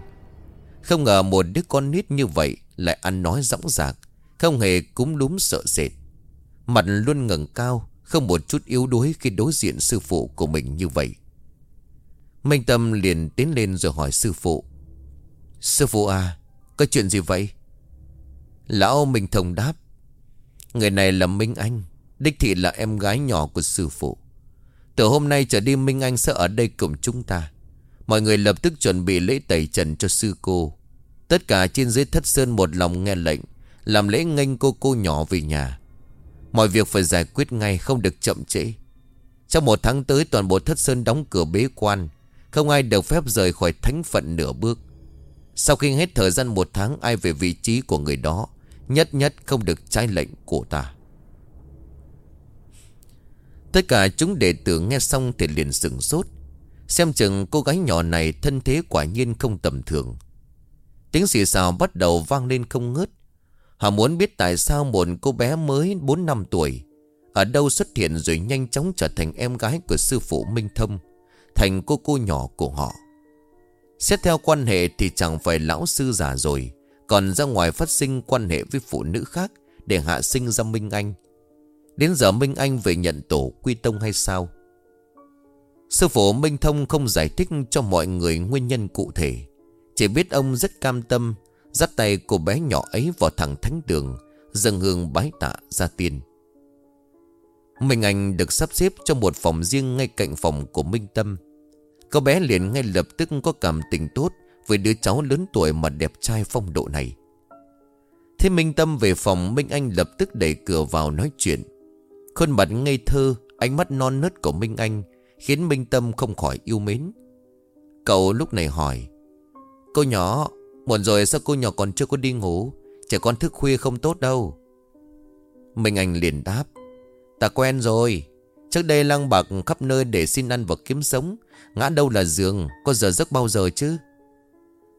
Không ngờ một đứa con nít như vậy lại ăn nói rõng rạc, không hề cúm đúng sợ sệt. Mặt luôn ngẩng cao, không một chút yếu đuối khi đối diện sư phụ của mình như vậy. Minh Tâm liền tiến lên rồi hỏi sư phụ. Sư phụ à, có chuyện gì vậy? Lão Minh Thông đáp. Người này là Minh Anh, đích thị là em gái nhỏ của sư phụ. Từ hôm nay trở đi, Minh Anh sẽ ở đây cùng chúng ta. Mọi người lập tức chuẩn bị lễ tẩy trần cho sư cô. Tất cả trên dưới thất sơn một lòng nghe lệnh, Làm lễ nghênh cô cô nhỏ về nhà. Mọi việc phải giải quyết ngay, không được chậm trễ. Trong một tháng tới, toàn bộ thất sơn đóng cửa bế quan. Không ai được phép rời khỏi thánh phận nửa bước. Sau khi hết thời gian một tháng, ai về vị trí của người đó, Nhất nhất không được trái lệnh của ta. Tất cả chúng đệ tử nghe xong thì liền sừng sốt. Xem chừng cô gái nhỏ này thân thế quả nhiên không tầm thường. Tiếng xì xào bắt đầu vang lên không ngớt. Họ muốn biết tại sao một cô bé mới 4 năm tuổi Ở đâu xuất hiện rồi nhanh chóng trở thành em gái của sư phụ Minh Thâm, Thành cô cô nhỏ của họ. Xét theo quan hệ thì chẳng phải lão sư già rồi Còn ra ngoài phát sinh quan hệ với phụ nữ khác Để hạ sinh ra Minh Anh. Đến giờ Minh Anh về nhận tổ quy tông hay sao? Sư phụ Minh Thông không giải thích cho mọi người nguyên nhân cụ thể. Chỉ biết ông rất cam tâm, Dắt tay cô bé nhỏ ấy vào thẳng thánh đường, Dâng hương bái tạ ra tiên. Minh Anh được sắp xếp trong một phòng riêng ngay cạnh phòng của Minh Tâm. Cô bé liền ngay lập tức có cảm tình tốt Với đứa cháu lớn tuổi mà đẹp trai phong độ này. Thế Minh Tâm về phòng, Minh Anh lập tức đẩy cửa vào nói chuyện. Khuôn mặt ngây thơ, Ánh mắt non nớt của Minh Anh Khiến Minh Tâm không khỏi yêu mến. Cậu lúc này hỏi, Cô nhỏ, Muộn rồi sao cô nhỏ còn chưa có đi ngủ? Trẻ con thức khuya không tốt đâu. Minh Anh liền đáp, Ta quen rồi. Trước đây lăng bạc khắp nơi để xin ăn và kiếm sống. Ngã đâu là giường, Có giờ giấc bao giờ chứ?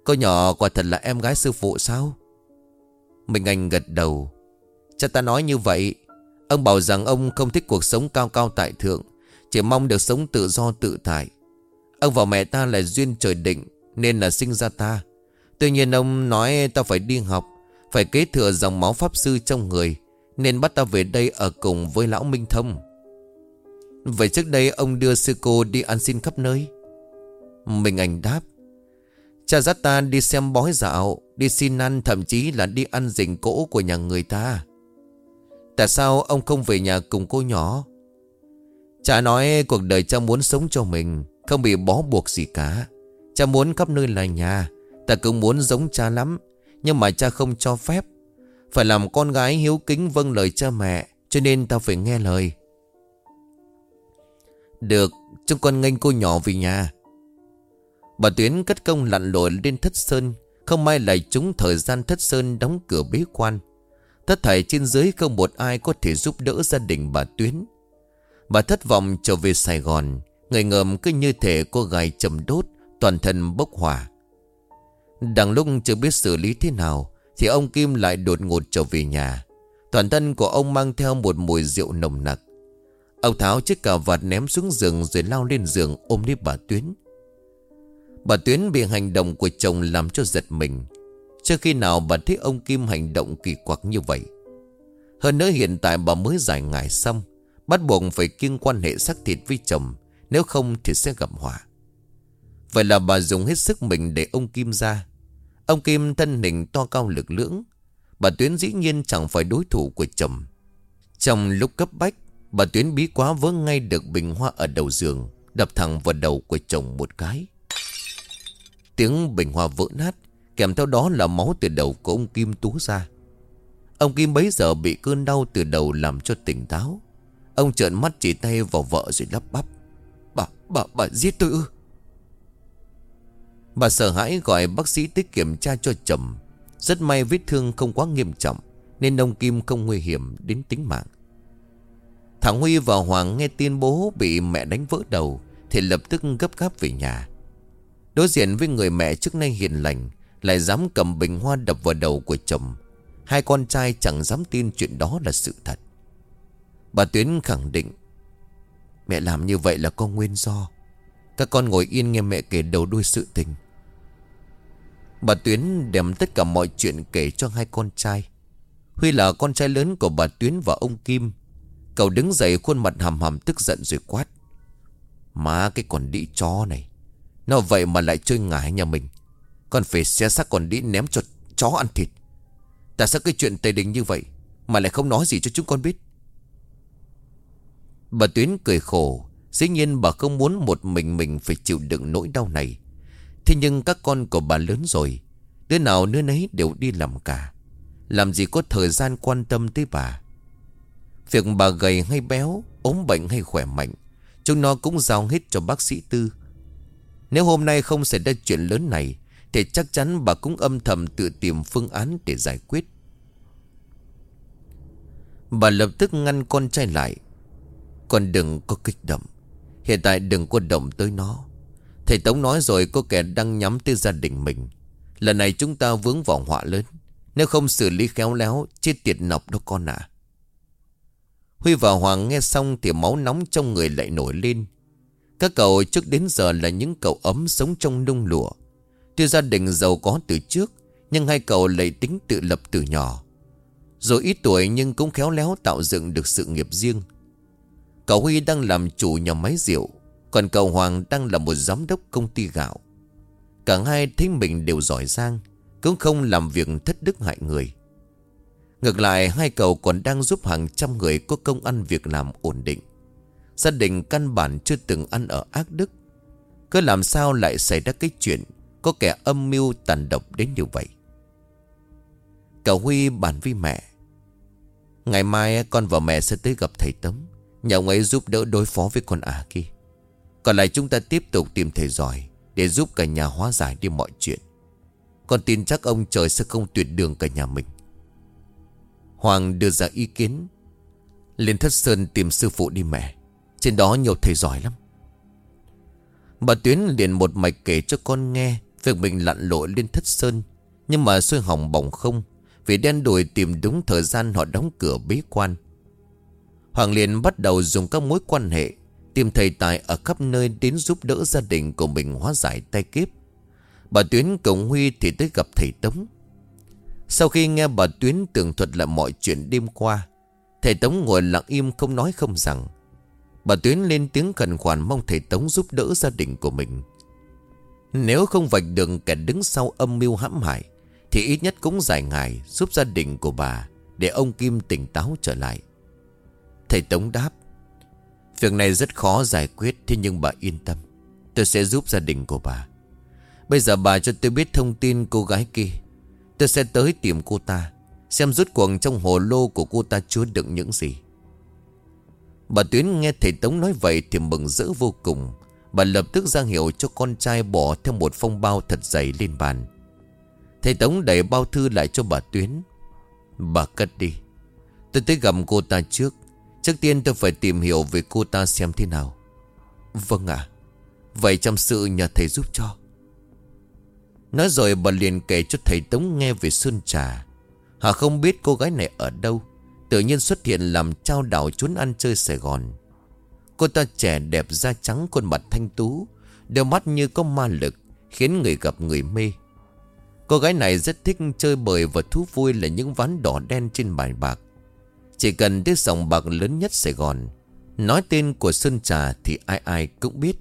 Cô nhỏ, quả thật là em gái sư phụ sao? Minh Anh gật đầu, Cha ta nói như vậy Ông bảo rằng ông không thích cuộc sống cao cao tại thượng, Chỉ mong được sống tự do tự tại. Ông và mẹ ta là duyên trời định, Nên là sinh ra ta. Tuy nhiên ông nói ta phải đi học, Phải kế thừa dòng máu pháp sư trong người, Nên bắt ta về đây ở cùng với lão Minh Thông. Vậy trước đây ông đưa sư cô đi ăn xin khắp nơi? Mình ảnh đáp, Cha dắt ta đi xem bói dạo, Đi xin ăn, thậm chí là đi ăn rình cỗ của nhà người ta. Tại sao ông không về nhà cùng cô nhỏ? Cha nói cuộc đời cha muốn sống cho mình, Không bị bó buộc gì cả. Cha muốn khắp nơi là nhà, Ta cũng muốn giống cha lắm, Nhưng mà cha không cho phép. Phải làm con gái hiếu kính vâng lời cha mẹ, Cho nên ta phải nghe lời. Được, Chúng con nghênh cô nhỏ về nhà. Bà Tuyến cất công lặn lội lên thất sơn, Không may lại chúng thời gian thất sơn đóng cửa bế quan. Tất thảy trên dưới không một ai có thể giúp đỡ gia đình bà Tuyến. Bà thất vọng trở về Sài Gòn, Người ngợm cứ như thể cô gái chầm đốt, Toàn thân bốc hỏa. Đằng lúc chưa biết xử lý thế nào, Thì ông Kim lại đột ngột trở về nhà. Toàn thân của ông mang theo một mùi rượu nồng nặc. Ông tháo chiếc cà vạt ném xuống giường Rồi lao lên giường ôm lấy bà Tuyến. Bà Tuyến bị hành động của chồng làm cho giật mình chưa khi nào bà thấy ông Kim hành động kỳ quặc như vậy. Hơn nữa hiện tại bà mới giải ngải xong, Bắt buộc phải kiêng quan hệ xác thịt với chồng, Nếu không thì sẽ gặp họa. Vậy là bà dùng hết sức mình để ông Kim ra. Ông Kim thân hình to cao lực lưỡng, Bà Tuyến dĩ nhiên chẳng phải đối thủ của chồng. Trong lúc cấp bách, Bà Tuyến bí quá vỡ ngay được bình hoa ở đầu giường, Đập thẳng vào đầu của chồng một cái. Tiếng bình hoa vỡ nát Kèm theo đó là máu từ đầu của ông Kim tú ra. Ông Kim bấy giờ bị cơn đau từ đầu làm cho tỉnh táo. Ông trợn mắt chỉ tay vào vợ rồi lắp bắp. Bà, bà, bà giết tôi ư? Bà sợ hãi gọi bác sĩ tới kiểm tra cho chồng Rất may vết thương không quá nghiêm trọng Nên ông Kim không nguy hiểm đến tính mạng. Thằng Huy và Hoàng nghe tin bố bị mẹ đánh vỡ đầu Thì lập tức gấp gáp về nhà. Đối diện với người mẹ trước nay hiền lành lại dám cầm bình hoa đập vào đầu của chồng. Hai con trai chẳng dám tin chuyện đó là sự thật. Bà Tuyến khẳng định, Mẹ làm như vậy là có nguyên do. Các con ngồi yên nghe mẹ kể đầu đuôi sự tình. Bà Tuyến đem tất cả mọi chuyện kể cho hai con trai. Huy là con trai lớn của bà Tuyến và ông Kim. Cậu đứng dậy khuôn mặt hầm hầm tức giận rồi quát, Má cái con đĩ chó này, Nó vậy mà lại chơi ngải nhà mình. Còn phải xe xác còn đi ném cho chó ăn thịt. Tại sao cái chuyện tề đình như vậy Mà lại không nói gì cho chúng con biết? Bà Tuyến cười khổ, Dĩ nhiên bà không muốn một mình mình phải chịu đựng nỗi đau này. Thế nhưng các con của bà lớn rồi, Đứa nào đứa nấy đều đi làm cả. Làm gì có thời gian quan tâm tới bà. Việc bà gầy hay béo, ốm bệnh hay khỏe mạnh, Chúng nó cũng giao hết cho bác sĩ Tư. Nếu hôm nay không xảy ra chuyện lớn này thì chắc chắn bà cũng âm thầm tự tìm phương án để giải quyết. Bà lập tức ngăn con trai lại. Con đừng có kích động. Hiện tại đừng có động tới nó. Thầy Tống nói rồi có kẻ đang nhắm tới gia đình mình. Lần này chúng ta vướng vào họa lớn. Nếu không xử lý khéo léo, Chết tiệt nọc đó con ạ. Huy và Hoàng nghe xong Thì máu nóng trong người lại nổi lên. Các cậu trước đến giờ là những cậu ấm Sống trong nung lụa. Tuy gia đình giàu có từ trước, Nhưng hai cậu lấy tính tự lập từ nhỏ. Rồi ít tuổi nhưng cũng khéo léo tạo dựng được sự nghiệp riêng. Cậu Huy đang làm chủ nhà máy rượu, Còn cậu Hoàng đang là một giám đốc công ty gạo. Cả hai thấy mình đều giỏi giang, Cũng không làm việc thất đức hại người. Ngược lại, hai cậu còn đang giúp hàng trăm người có công ăn việc làm ổn định. Gia đình căn bản chưa từng ăn ở ác đức. Cứ làm sao lại xảy ra cái chuyện có kẻ âm mưu tàn độc đến như vậy. Cậu Huy bàn với mẹ. Ngày mai con và mẹ sẽ tới gặp thầy Tấm. Nhờ ông ấy giúp đỡ đối phó với con ả kia. Còn lại chúng ta tiếp tục tìm thầy giỏi Để giúp cả nhà hóa giải đi mọi chuyện. Con tin chắc ông trời sẽ không tuyệt đường cả nhà mình. Hoàng đưa ra ý kiến. Lên thất sơn tìm sư phụ đi mẹ. Trên đó nhiều thầy giỏi lắm. Bà Tuyến liền một mạch kể cho con nghe. Việc mình lặn lội lên thất sơn, Nhưng mà xuôi hỏng bỏng không, Vì đen đuổi tìm đúng thời gian họ đóng cửa bế quan. Hoàng liền bắt đầu dùng các mối quan hệ, Tìm thầy tài ở khắp nơi đến giúp đỡ gia đình của mình hóa giải tay kiếp. Bà Tuyến cùng Huy thì tới gặp thầy Tống. Sau khi nghe bà Tuyến tường thuật lại mọi chuyện đêm qua, Thầy Tống ngồi lặng im không nói không rằng. Bà Tuyến lên tiếng khẩn khoản mong thầy Tống giúp đỡ gia đình của mình. Nếu không vạch đường kẻ đứng sau âm mưu hãm hại, Thì ít nhất cũng giải ngài, giúp gia đình của bà, Để ông Kim tỉnh táo trở lại. Thầy Tống đáp, Việc này rất khó giải quyết, Thế nhưng bà yên tâm. Tôi sẽ giúp gia đình của bà. Bây giờ bà cho tôi biết thông tin cô gái kia. Tôi sẽ tới tìm cô ta, Xem rút cuộc trong hồ lô của cô ta chứa đựng những gì. Bà Tuyến nghe thầy Tống nói vậy Thì mừng rỡ vô cùng. Bà lập tức ra hiệu cho con trai bỏ theo một phong bao thật dày lên bàn. Thầy Tống đẩy bao thư lại cho bà Tuyến. Bà cất đi. Tôi tới gặp cô ta trước. Trước tiên tôi phải tìm hiểu về cô ta xem thế nào. Vâng ạ. Vậy trong sự nhờ thầy giúp cho. Nói rồi bà liền kể cho thầy Tống nghe về Sơn Trà. Hà không biết cô gái này ở đâu. Tự nhiên xuất hiện làm trao đảo trốn ăn chơi Sài Gòn. Cô ta trẻ đẹp da trắng, khuôn mặt thanh tú Đôi mắt như có ma lực, Khiến người gặp người mê. Cô gái này rất thích chơi bời và thú vui là những ván đỏ đen trên bài bạc. Chỉ cần tới sòng bạc lớn nhất Sài Gòn, Nói tên của Sơn Trà thì ai ai cũng biết.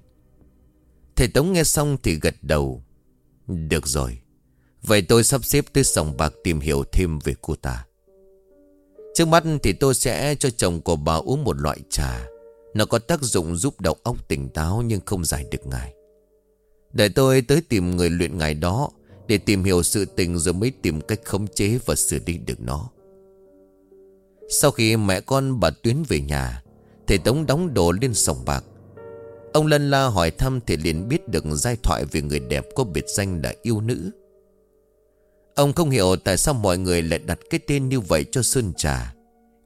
Thầy Tống nghe xong thì gật đầu. Được rồi, Vậy tôi sắp xếp tới sòng bạc tìm hiểu thêm về cô ta. Trước mắt thì tôi sẽ cho chồng của bà uống một loại trà. Nó có tác dụng giúp đầu óc tỉnh táo nhưng không giải được ngài. Để tôi tới tìm người luyện ngài đó, Để tìm hiểu sự tình rồi mới tìm cách khống chế và xử lý được nó. Sau khi mẹ con bà Tuyến về nhà, Thầy Tống đóng đồ lên sòng bạc. Ông Lân La hỏi thăm thì liền biết được giai thoại về người đẹp có biệt danh là yêu nữ. Ông không hiểu tại sao mọi người lại đặt cái tên như vậy cho Sơn Trà.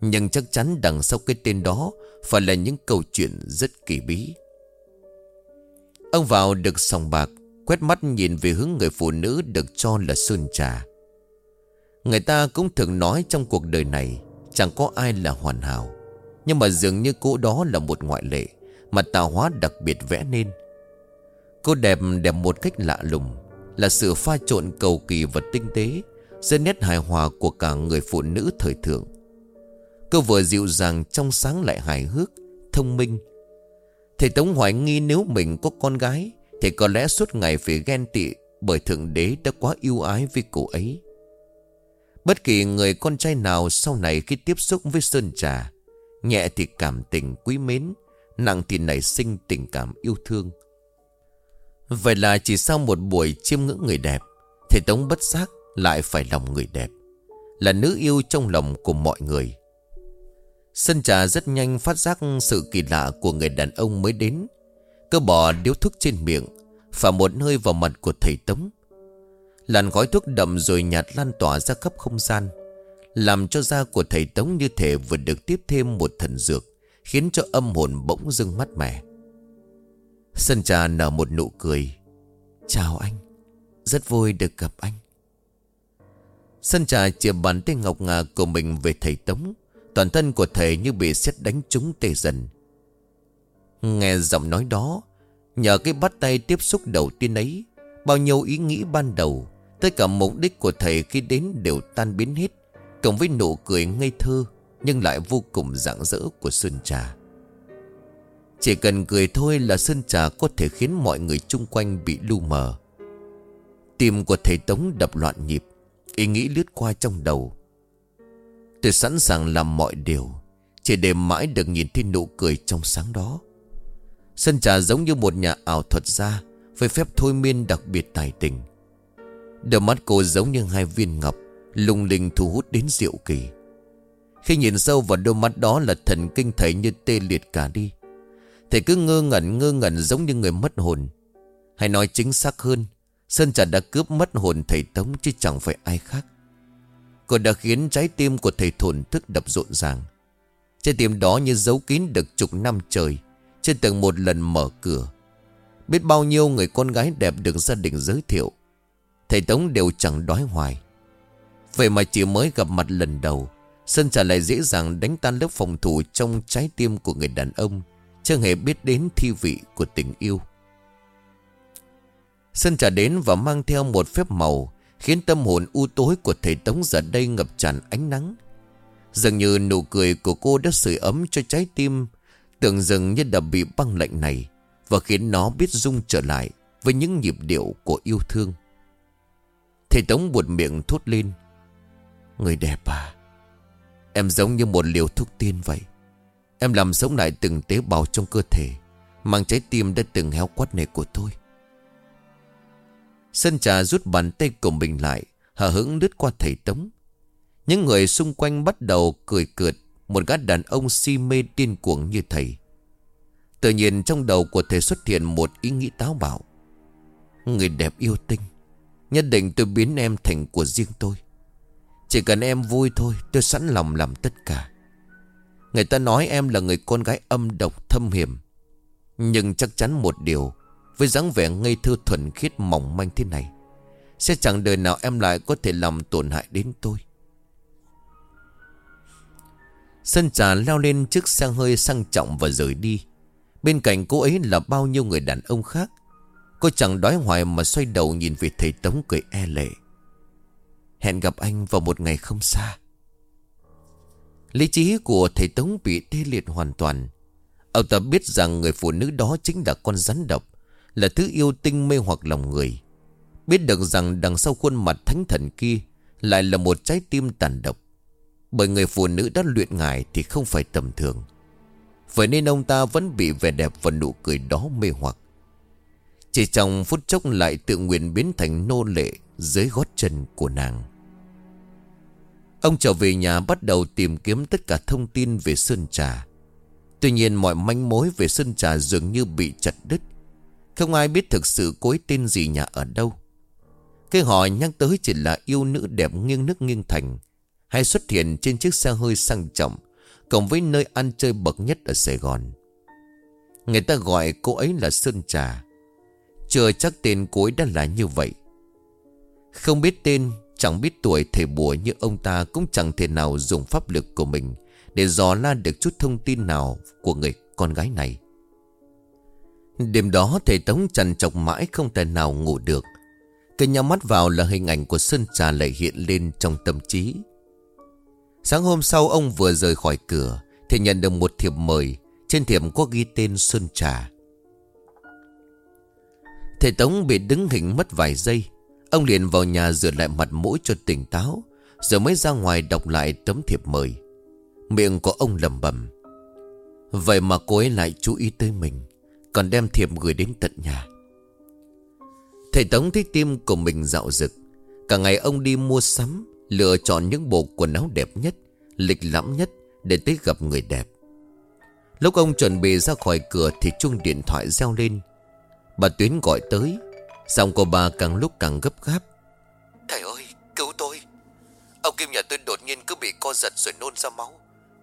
Nhưng chắc chắn đằng sau cái tên đó Phải là những câu chuyện rất kỳ bí. Ông vào được sòng bạc, Quét mắt nhìn về hướng người phụ nữ được cho là Sơn Trà. Người ta cũng thường nói trong cuộc đời này, Chẳng có ai là hoàn hảo. Nhưng mà dường như cô đó là một ngoại lệ Mà tạo hóa đặc biệt vẽ nên. Cô đẹp đẹp một cách lạ lùng, là sự pha trộn cầu kỳ và tinh tế Giữa nét hài hòa của cả người phụ nữ thời thượng. Cô vừa dịu dàng trong sáng lại hài hước, Thông minh. Thầy Tống hoài nghi nếu mình có con gái, Thì có lẽ suốt ngày phải ghen tị Bởi Thượng Đế đã quá yêu ái với cô ấy. Bất kỳ người con trai nào sau này khi tiếp xúc với Sơn Trà, Nhẹ thì cảm tình quý mến, Nặng thì nảy sinh tình cảm yêu thương. Vậy là chỉ sau một buổi chiêm ngưỡng người đẹp, Thầy Tống bất giác lại phải lòng người đẹp, Là nữ yêu trong lòng của mọi người. Sân trà rất nhanh phát giác sự kỳ lạ của người đàn ông mới đến. Cơ bỏ điếu thuốc trên miệng, Phả một hơi vào mặt của thầy Tống. Làn khói thuốc đậm rồi nhạt lan tỏa ra khắp không gian, Làm cho da của thầy Tống như thể vừa được tiếp thêm một thần dược, Khiến cho âm hồn bỗng dưng mát mẻ. Sân trà nở một nụ cười. Chào anh, Rất vui được gặp anh. Sân trà chìa bàn tay ngọc ngà của mình về thầy Tống. Toàn thân của thầy như bị xét đánh trúng tê dần Nghe giọng nói đó Nhờ cái bắt tay tiếp xúc đầu tiên ấy Bao nhiêu ý nghĩ ban đầu Tất cả mục đích của thầy khi đến đều tan biến hết Cộng với nụ cười ngây thơ Nhưng lại vô cùng rạng rỡ của Sơn Trà chỉ cần cười thôi là Sơn Trà có thể khiến mọi người chung quanh bị lu mờ. Tim của thầy Tống đập loạn nhịp, ý nghĩ lướt qua trong đầu. Tôi sẵn sàng làm mọi điều, chỉ để mãi được nhìn thấy nụ cười trong sáng đó. Sân Trà giống như một nhà ảo thuật gia với phép thôi miên đặc biệt tài tình. Đôi mắt cô giống như hai viên ngọc, lung linh thu hút đến diệu kỳ. Khi nhìn sâu vào đôi mắt đó là thần kinh thấy như tê liệt cả đi. Thầy cứ ngơ ngẩn ngơ ngẩn giống như người mất hồn Hay nói chính xác hơn Sơn Trà đã cướp mất hồn thầy Tống chứ chẳng phải ai khác Cô đã khiến trái tim của thầy thổn thức đập rộn ràng. Trái tim đó như giấu kín được chục năm trời, Chưa từng một lần mở cửa. Biết bao nhiêu người con gái đẹp được gia đình giới thiệu, Thầy Tống đều chẳng đói hoài. Vậy mà chỉ mới gặp mặt lần đầu, Sơn Trà lại dễ dàng đánh tan lớp phòng thủ trong trái tim của người đàn ông chưa hề biết đến thi vị của tình yêu. Sơn trả đến và mang theo một phép màu Khiến tâm hồn u tối của thầy Tống giờ đây ngập tràn ánh nắng. Dường như nụ cười của cô đã sưởi ấm cho trái tim, Tưởng dường như đã bị băng lạnh này Và khiến nó biết rung trở lại Với những nhịp điệu của yêu thương. Thầy Tống buột miệng thốt lên, Người đẹp à Em giống như một liều thuốc tiên vậy. Em làm sống lại từng tế bào trong cơ thể, Mang trái tim đã từng héo quắt này của tôi. Sơn trà rút bàn tay của mình lại, Hờ hững lướt qua thầy Tống. Những người xung quanh bắt đầu cười cợt, Một gã đàn ông si mê điên cuồng như thầy. Tự nhiên trong đầu của thầy xuất hiện một ý nghĩ táo bạo. Người đẹp yêu tinh, Nhất định tôi biến em thành của riêng tôi. Chỉ cần em vui thôi, Tôi sẵn lòng làm tất cả. Người ta nói em là người con gái âm độc thâm hiểm. Nhưng chắc chắn một điều với dáng vẻ ngây thơ thuần khiết mỏng manh thế này, Sẽ chẳng đời nào em lại có thể làm tổn hại đến tôi. Sân trà leo lên chiếc xe hơi sang trọng và rời đi. Bên cạnh cô ấy là bao nhiêu người đàn ông khác. Cô chẳng đói hoài mà xoay đầu nhìn về thầy Tống cười e lệ. Hẹn gặp anh vào một ngày không xa. Lý trí của thầy Tống bị tê liệt hoàn toàn. Ông ta biết rằng người phụ nữ đó chính là con rắn độc. Là thứ yêu tinh mê hoặc lòng người. Biết được rằng đằng sau khuôn mặt thánh thần kia Lại là một trái tim tàn độc. Bởi người phụ nữ đã luyện ngài thì không phải tầm thường. Vậy nên ông ta vẫn bị vẻ đẹp và nụ cười đó mê hoặc. Chỉ trong phút chốc lại tự nguyện biến thành nô lệ dưới gót chân của nàng. Ông trở về nhà bắt đầu tìm kiếm tất cả thông tin về Sơn Trà. Tuy nhiên mọi manh mối về Sơn Trà dường như bị chặt đứt. Không ai biết thực sự cô ấy tên gì nhà ở đâu. Cái họ nhắc tới chỉ là yêu nữ đẹp nghiêng nước nghiêng thành, Hay xuất hiện trên chiếc xe hơi sang trọng, Cộng với nơi ăn chơi bậc nhất ở Sài Gòn. Người ta gọi cô ấy là Sơn Trà. Chưa chắc tên cô ấy đã là như vậy. Không biết tên, Chẳng biết tuổi thể bùa như ông ta Cũng chẳng thể nào dùng pháp lực của mình Để dò la được chút thông tin nào Của người con gái này. Đêm đó, thầy Tống trần trọc mãi Không thể nào ngủ được. Cứ nhắm mắt vào là hình ảnh của Sơn Trà lại hiện lên trong tâm trí. Sáng hôm sau, ông vừa rời khỏi cửa, Thì nhận được một thiệp mời Trên thiệp có ghi tên Sơn Trà. Thầy Tống bị đứng hình mất vài giây. Ông liền vào nhà rửa lại mặt mũi cho tỉnh táo, Rồi mới ra ngoài đọc lại tấm thiệp mời. Miệng của ông lầm bầm Vậy mà cô ấy lại chú ý tới mình. Còn đem thiệp gửi đến tận nhà. Thầy Tống thấy tim của mình dạo rực Cả ngày ông đi mua sắm, Lựa chọn những bộ quần áo đẹp nhất, Lịch lãm nhất Để tới gặp người đẹp. Lúc ông chuẩn bị ra khỏi cửa Thì chuông điện thoại reo lên. Bà Tuyến gọi tới, Giọng của bà càng lúc càng gấp gáp. Thầy ơi, cứu tôi. Ông Kim nhà tôi đột nhiên cứ bị co giật rồi nôn ra máu.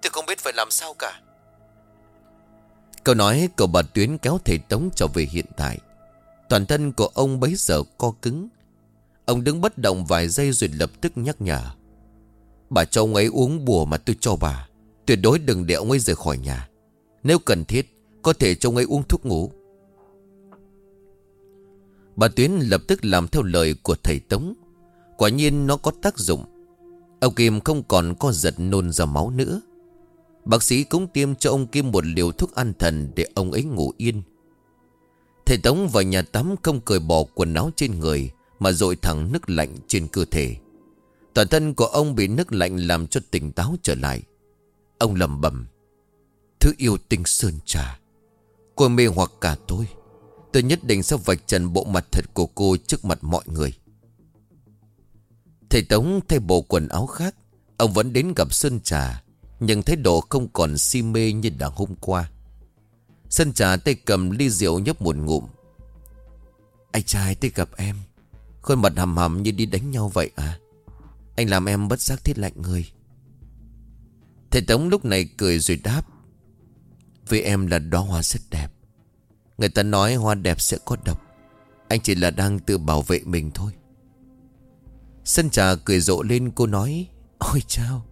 Tôi không biết phải làm sao cả. Câu nói của bà Tuyến kéo thầy Tống trở về hiện tại. Toàn thân của ông bấy giờ co cứng. Ông đứng bất động vài giây rồi lập tức nhắc nhở. Bà cho ông ấy uống bùa mà tôi cho bà. Tuyệt đối đừng để ông ấy rời khỏi nhà. Nếu cần thiết, Có thể cho ông ấy uống thuốc ngủ. Bà Tuyến lập tức làm theo lời của thầy Tống. Quả nhiên nó có tác dụng. Ông Kim không còn co giật nôn ra máu nữa. Bác sĩ cũng tiêm cho ông Kim một liều thuốc an thần Để ông ấy ngủ yên. Thầy Tống vào nhà tắm không cởi bỏ quần áo trên người, Mà dội thẳng nước lạnh trên cơ thể. Toàn thân của ông bị nước lạnh làm cho tỉnh táo trở lại. Ông lầm bầm Thứ yêu tinh sơn trà Cô mê hoặc cả tôi. Tôi nhất định sẽ vạch trần bộ mặt thật của cô trước mặt mọi người. Thầy Tống thay bộ quần áo khác, Ông vẫn đến gặp Sơn Trà. Nhưng thái độ không còn si mê như đã hôm qua. Sân Trà tay cầm ly rượu nhấp một ngụm. Anh trai tới gặp em. Khuôn mặt hầm hầm như đi đánh nhau vậy à? Anh làm em bất giác thiết lạnh người. Thầy Tống lúc này cười rồi đáp. Vì em là đóa hoa rất đẹp. Người ta nói hoa đẹp sẽ có độc. Anh chỉ là đang tự bảo vệ mình thôi. Sân trà cười rộ lên, cô nói, Ôi chao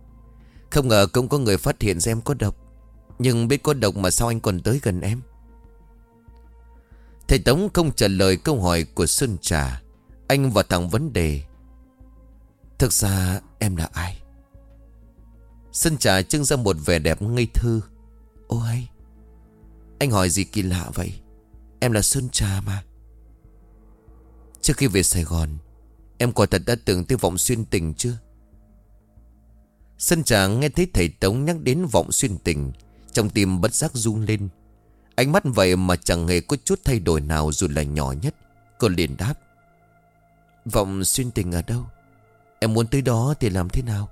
không ngờ cũng có người phát hiện ra em có độc. Nhưng biết có độc mà sao anh còn tới gần em? Thầy Tống không trả lời câu hỏi của Xuân Trà. Anh vào thẳng vấn đề. Thực ra em là ai? Xuân Trà trưng ra một vẻ đẹp ngây thơ. Ôi Anh hỏi gì kỳ lạ vậy? Em là Xuân Trà mà. Trước khi về Sài Gòn, Em quả thật đã từng tới vọng xuyên tình chưa? Sân Trà nghe thấy thầy Tống nhắc đến vọng xuyên tình, Trong tim bất giác run lên. Ánh mắt vậy mà chẳng hề có chút thay đổi nào dù là nhỏ nhất Cô liền đáp. Vọng xuyên tình ở đâu? Em muốn tới đó thì làm thế nào?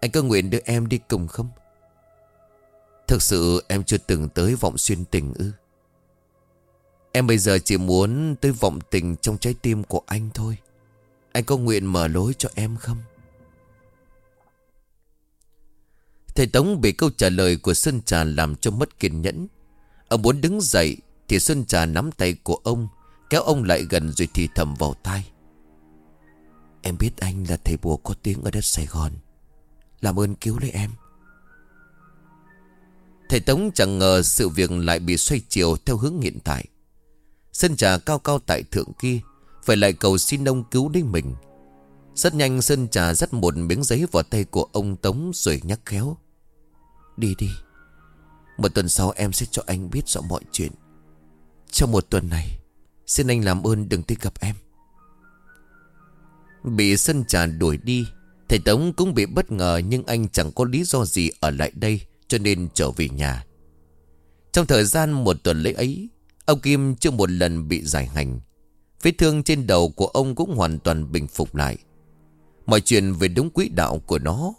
Anh có nguyện đưa em đi cùng không? Thực sự em chưa từng tới vọng xuyên tình ư? Em bây giờ chỉ muốn tới vọng tình trong trái tim của anh thôi. Anh có nguyện mở lối cho em không? Thầy Tống bị câu trả lời của Sơn Trà làm cho mất kiên nhẫn. Ông muốn đứng dậy Thì Sơn Trà nắm tay của ông, Kéo ông lại gần rồi thì thầm vào tai. Em biết anh là thầy bùa có tiếng ở đất Sài Gòn. Làm ơn cứu lấy em. Thầy Tống chẳng ngờ sự việc lại bị xoay chiều theo hướng hiện tại. Sơn trà cao cao tại thượng kia, Phải lại cầu xin ông cứu lấy mình. Rất nhanh Sơn trà dắt một miếng giấy vào tay của ông Tống rồi nhắc khéo. Đi đi. Một tuần sau em sẽ cho anh biết rõ mọi chuyện. Trong một tuần này, Xin anh làm ơn đừng tới gặp em. Bị sân trà đuổi đi, Thầy Tống cũng bị bất ngờ Nhưng anh chẳng có lý do gì ở lại đây Cho nên trở về nhà. Trong thời gian một tuần lễ ấy, Ông Kim chưa một lần bị giải hành. Vết thương trên đầu của ông cũng hoàn toàn bình phục lại. Mọi chuyện về đúng quỹ đạo của nó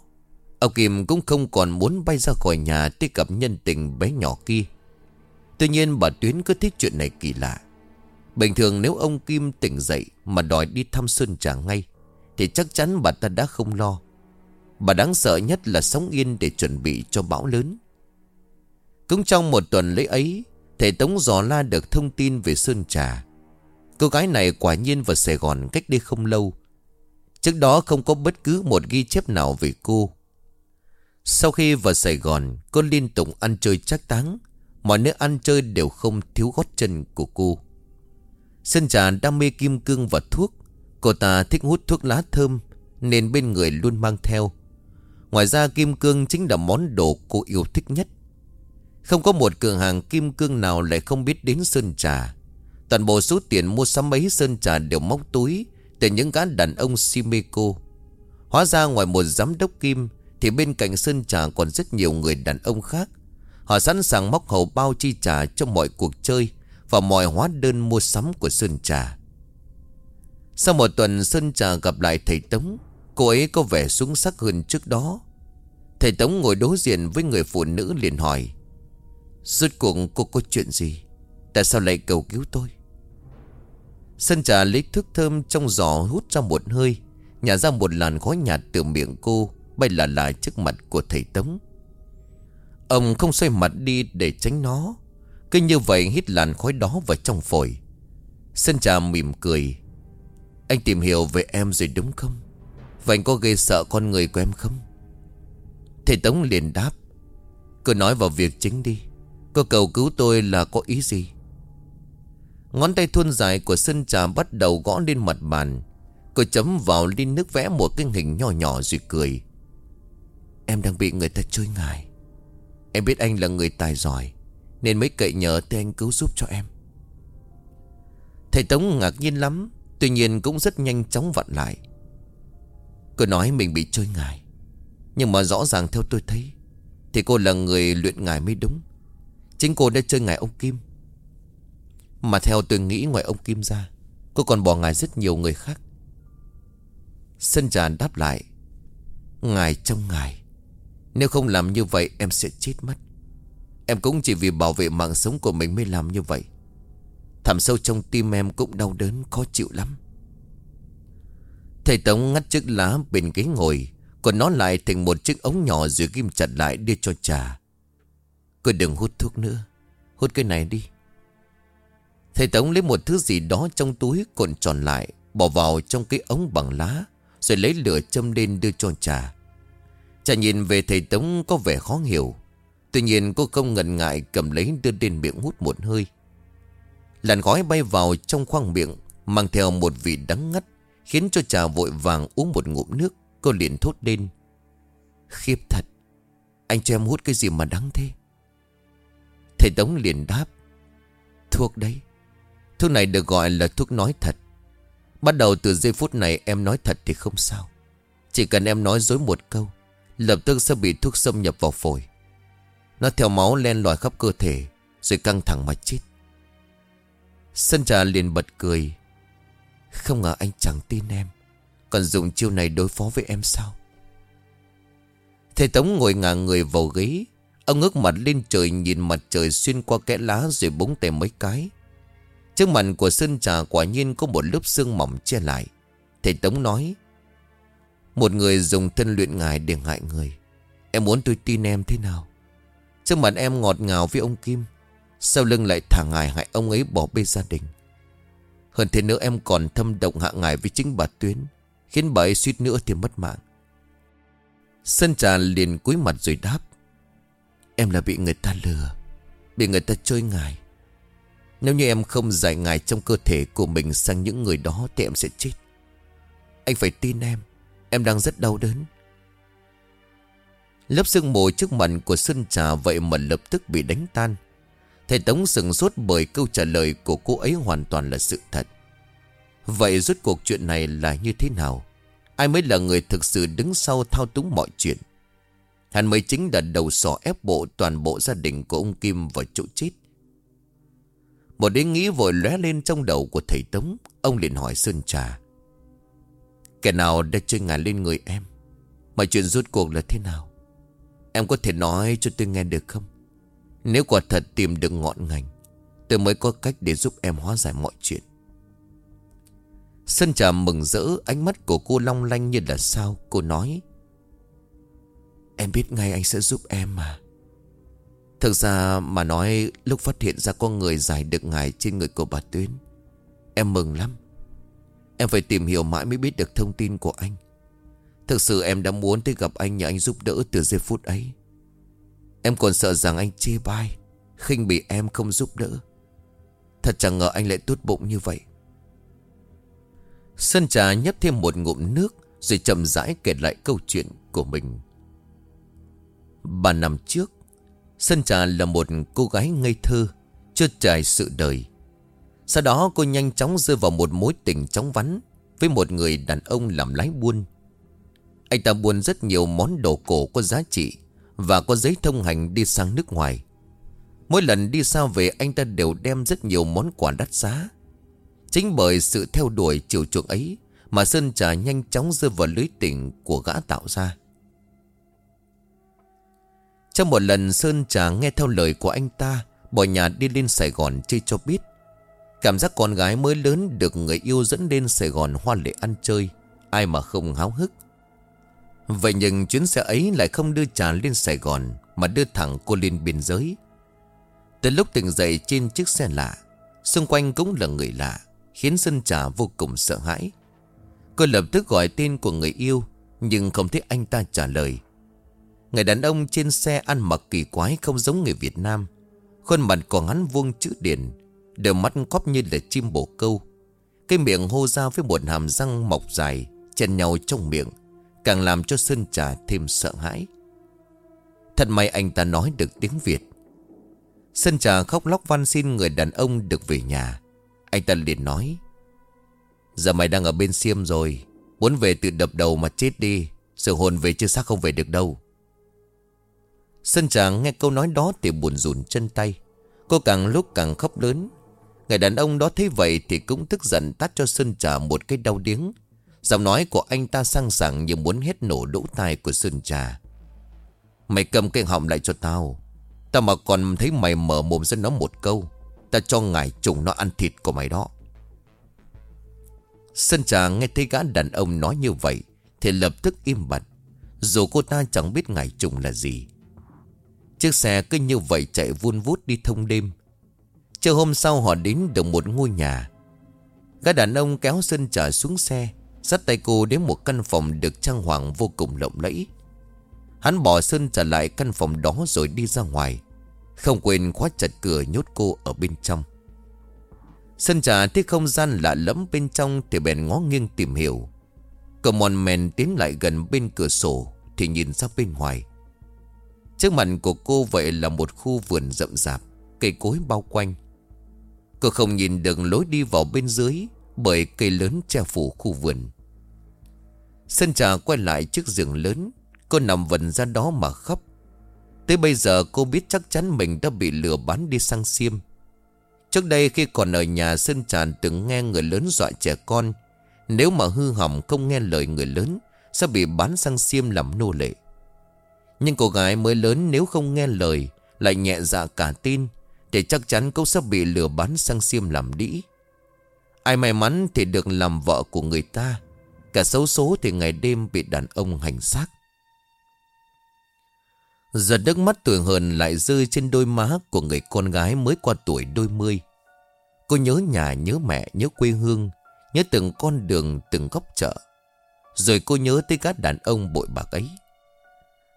Ông Kim cũng không còn muốn bay ra khỏi nhà Tới gặp nhân tình bé nhỏ kia. Tuy nhiên bà Tuyến cứ thích chuyện này kỳ lạ. Bình thường nếu ông Kim tỉnh dậy Mà đòi đi thăm Xuân Trà ngay, Thì chắc chắn bà ta đã không lo. Bà đáng sợ nhất là sống yên Để chuẩn bị cho bão lớn. Cũng trong một tuần lễ ấy, Thầy Tống dò la được thông tin về Sơn Trà. Cô gái này quả nhiên vào Sài Gòn cách đây không lâu. Trước đó không có bất cứ một ghi chép nào về cô. Sau khi vào Sài Gòn, Cô liên tục ăn chơi chắc táng. Mọi nơi ăn chơi đều không thiếu gót chân của cô. Sơn Trà đam mê kim cương và thuốc. Cô ta thích hút thuốc lá thơm, Nên bên người luôn mang theo. Ngoài ra, kim cương chính là món đồ cô yêu thích nhất. Không có một cửa hàng kim cương nào lại không biết đến Sơn Trà. Toàn bộ số tiền mua sắm ấy Sơn Trà đều móc túi từ những gã đàn ông si mê cô. Hóa ra ngoài một giám đốc kim thì bên cạnh Sơn Trà còn rất nhiều người đàn ông khác. Họ sẵn sàng móc hầu bao chi trả cho mọi cuộc chơi và mọi hóa đơn mua sắm của Sơn Trà. Sau một tuần Sơn Trà gặp lại thầy Tống, cô ấy có vẻ súng sắc hơn trước đó. Thầy Tống ngồi đối diện với người phụ nữ liền hỏi. Rốt cuộc cô có chuyện gì Tại sao lại cầu cứu tôi Sân trà lấy thức thơm trong giò hút ra một hơi Nhả ra một làn khói nhạt từ miệng cô Bay là lại trước mặt của thầy Tống. Ông không xoay mặt đi để tránh nó. Cứ như vậy hít làn khói đó vào trong phổi. Sơn trà mỉm cười. Anh tìm hiểu về em rồi đúng không? Và anh có gây sợ con người của em không? Thầy Tống liền đáp. Cứ nói vào việc chính đi. Cô cầu cứu tôi là có ý gì? Ngón tay thuôn dài của sơn trà bắt đầu gõ lên mặt bàn. Cô chấm vào ly nước vẽ một cái hình nhỏ nhỏ rồi cười. Em đang bị người ta chơi ngài Em biết anh là người tài giỏi, Nên mới cậy nhờ tới anh cứu giúp cho em. Thầy Tống ngạc nhiên lắm, Tuy nhiên cũng rất nhanh chóng vặn lại. Cô nói mình bị chơi ngài Nhưng mà rõ ràng theo tôi thấy, Thì cô là người luyện ngài mới đúng. Chính cô đã chơi ngài ông Kim. Mà theo tôi nghĩ ngoài ông Kim ra, Cô còn bỏ ngài rất nhiều người khác. Sân tràn đáp lại Ngài trong ngài nếu không làm như vậy, em sẽ chết mất. Em cũng chỉ vì bảo vệ mạng sống của mình mới làm như vậy. Thẳm sâu trong tim em cũng đau đớn, khó chịu lắm. Thầy Tống ngắt chiếc lá bên ghế ngồi, Còn nó lại thành một chiếc ống nhỏ rồi ghim chặt lại đưa cho trà Cô đừng hút thuốc nữa. Hút cái này đi. Thầy Tống lấy một thứ gì đó trong túi cuộn tròn lại, Bỏ vào trong cái ống bằng lá, Rồi lấy lửa châm lên đưa cho trà Trà nhìn về thầy Tống có vẻ khó hiểu. Tuy nhiên cô không ngần ngại cầm lấy đưa lên miệng hút một hơi. Làn khói bay vào trong khoang miệng, Mang theo một vị đắng ngắt, Khiến cho trà vội vàng uống một ngụm nước, Cô liền thốt lên. Khiếp thật, Anh cho em hút cái gì mà đắng thế? Thầy Tống liền đáp. Thuốc đấy, Thuốc này được gọi là thuốc nói thật. Bắt đầu từ giây phút này em nói thật thì không sao. Chỉ cần em nói dối một câu Lập tức sẽ bị thuốc xâm nhập vào phổi Nó theo máu len lỏi khắp cơ thể, Rồi căng thẳng mà chết Sân trà liền bật cười Không ngờ anh chẳng tin em Còn dùng chiêu này đối phó với em sao Thầy Tống ngồi ngả người vào ghế Ông ngước mặt lên trời nhìn mặt trời xuyên qua kẽ lá rồi búng tay mấy cái. Trước mặt của Sơn Trà quả nhiên có một lớp xương mỏng che lại. Thầy Tống nói. Một người dùng thân luyện ngài để hại người. Em muốn tôi tin em thế nào? Trước mặt em ngọt ngào với ông Kim, Sau lưng lại thả ngài hại ông ấy bỏ bê gia đình. Hơn thế nữa em còn thâm động hạ ngài với chính bà Tuyến, Khiến bà ấy suýt nữa thì mất mạng. Sơn trà liền cúi mặt rồi đáp, Em là bị người ta lừa, Bị người ta chơi ngài. Nếu như em không giải ngài trong cơ thể của mình sang những người đó Thì em sẽ chết. Anh phải tin em. Em đang rất đau đớn Lớp sương mù trước mặt của xuân Trà vậy mà lập tức bị đánh tan. Thầy Tống sừng sốt bởi câu trả lời của cô ấy hoàn toàn là sự thật. Vậy rốt cuộc chuyện này là như thế nào? Ai mới là người thực sự đứng sau thao túng mọi chuyện? Hắn mới chính là đầu sỏ ép bộ toàn bộ gia đình của ông Kim vào chỗ chết. Một ý nghĩ vội lóe lên trong đầu của thầy Tống. Ông liền hỏi Sơn Trà. Kẻ nào đã chơi ngài lên người em? mọi chuyện rốt cuộc là thế nào? Em có thể nói cho tôi nghe được không? Nếu quả thật tìm được ngọn ngành, Tôi mới có cách để giúp em hóa giải mọi chuyện. Sân trà mừng rỡ, Ánh mắt của cô long lanh như là sao? Cô nói, Em biết ngay anh sẽ giúp em mà. Thực ra mà nói, Lúc phát hiện ra con người giải được ngài Trên người của bà Tuyến, Em mừng lắm. Em phải tìm hiểu mãi mới biết được thông tin của anh. Thực sự em đã muốn tới gặp anh nhờ anh giúp đỡ từ giây phút ấy. Em còn sợ rằng anh chê bai, khinh bị em không giúp đỡ. Thật chẳng ngờ anh lại tốt bụng như vậy. Sơn trà nhấp thêm một ngụm nước Rồi chậm rãi kể lại câu chuyện của mình. Ba năm trước, Sơn trà là một cô gái ngây thơ, Chưa trải sự đời. Sau đó cô nhanh chóng rơi vào một mối tình chóng vắn Với một người đàn ông làm lái buôn. Anh ta buôn rất nhiều món đồ cổ có giá trị Và có giấy thông hành đi sang nước ngoài. Mỗi lần đi xa về, anh ta đều đem rất nhiều món quà đắt giá. Chính bởi sự theo đuổi chiều chuộng ấy Mà Sơn Trà nhanh chóng rơi vào lưới tình của gã tạo ra. Trong một lần, Sơn Trà nghe theo lời của anh ta, Bỏ nhà đi lên Sài Gòn chơi cho biết Cảm giác con gái mới lớn được người yêu dẫn lên Sài Gòn hoa lệ ăn chơi, Ai mà không háo hức. Vậy nhưng chuyến xe ấy lại không đưa trà lên Sài Gòn, Mà đưa thẳng cô lên biên giới. Từ lúc tỉnh dậy trên chiếc xe lạ, Xung quanh cũng là người lạ, Khiến Sơn Trà vô cùng sợ hãi. Cô lập tức gọi tên của người yêu, Nhưng không thấy anh ta trả lời. Người đàn ông trên xe ăn mặc kỳ quái không giống người Việt Nam, Khuôn mặt còn hắn vuông chữ điển đôi mắt cóp như là chim bồ câu. Cái miệng hô ra với một hàm răng mọc dài, Chen nhau trong miệng, Càng làm cho Sơn Trà thêm sợ hãi. Thật may anh ta nói được tiếng Việt. Sơn Trà khóc lóc van xin người đàn ông được về nhà. Anh ta liền nói, Giờ mày đang ở bên xiêm rồi, Muốn về tự đập đầu mà chết đi, Sự hồn về chưa xác không về được đâu. Sơn Trà nghe câu nói đó thì buồn rùn chân tay. Cô càng lúc càng khóc lớn. Người đàn ông đó thấy vậy thì cũng tức giận tát cho Sơn Trà một cái đau điếng Giọng nói của anh ta sang sảng như muốn hết nổ lỗ tai của Sơn Trà. Mày cầm cái họng lại cho tao. Tao mà còn thấy mày mở mồm ra nó một câu. tao cho ngài trùng nó ăn thịt của mày đó. Sơn Trà nghe thấy gã đàn ông nói như vậy thì lập tức im bặt. Dù cô ta chẳng biết ngài trùng là gì. Chiếc xe cứ như vậy chạy vun vút đi thông đêm. Chiều hôm sau họ đến được một ngôi nhà. Gã đàn ông kéo Sơn Trà xuống xe. Dắt tay cô đến một căn phòng được trang hoàng vô cùng lộng lẫy. Hắn bỏ Sơn trở lại căn phòng đó rồi đi ra ngoài. Không quên khóa chặt cửa nhốt cô ở bên trong. Sơn trà thấy không gian lạ lẫm bên trong Thì bèn ngó nghiêng tìm hiểu. Cậu mòn mèn tiến lại gần bên cửa sổ Thì nhìn ra bên ngoài. Trước mặt của cô vậy là một khu vườn rậm rạp, Cây cối bao quanh. Cô không nhìn được lối đi vào bên dưới bởi cây lớn che phủ khu vườn. Sân trà quay lại trước giường lớn, cô nằm vần ra đó mà khóc. Tới bây giờ cô biết chắc chắn mình đã bị lừa bán đi sang xiêm. Trước đây khi còn ở nhà Sơn Tràn từng nghe người lớn dọa trẻ con Nếu mà hư hỏng không nghe lời người lớn Sẽ bị bán sang xiêm làm nô lệ Nhưng cô gái mới lớn nếu không nghe lời Lại nhẹ dạ cả tin thì chắc chắn cô sẽ bị lừa bán sang xiêm làm đĩ Ai may mắn thì được làm vợ của người ta Cả xấu số thì ngày đêm bị đàn ông hành xác Giật nước mắt tuổi hờn lại rơi trên đôi má của người con gái mới qua tuổi đôi mươi. Cô nhớ nhà, nhớ mẹ, nhớ quê hương, nhớ từng con đường, từng góc chợ. Rồi cô nhớ tới các đàn ông bội bạc ấy.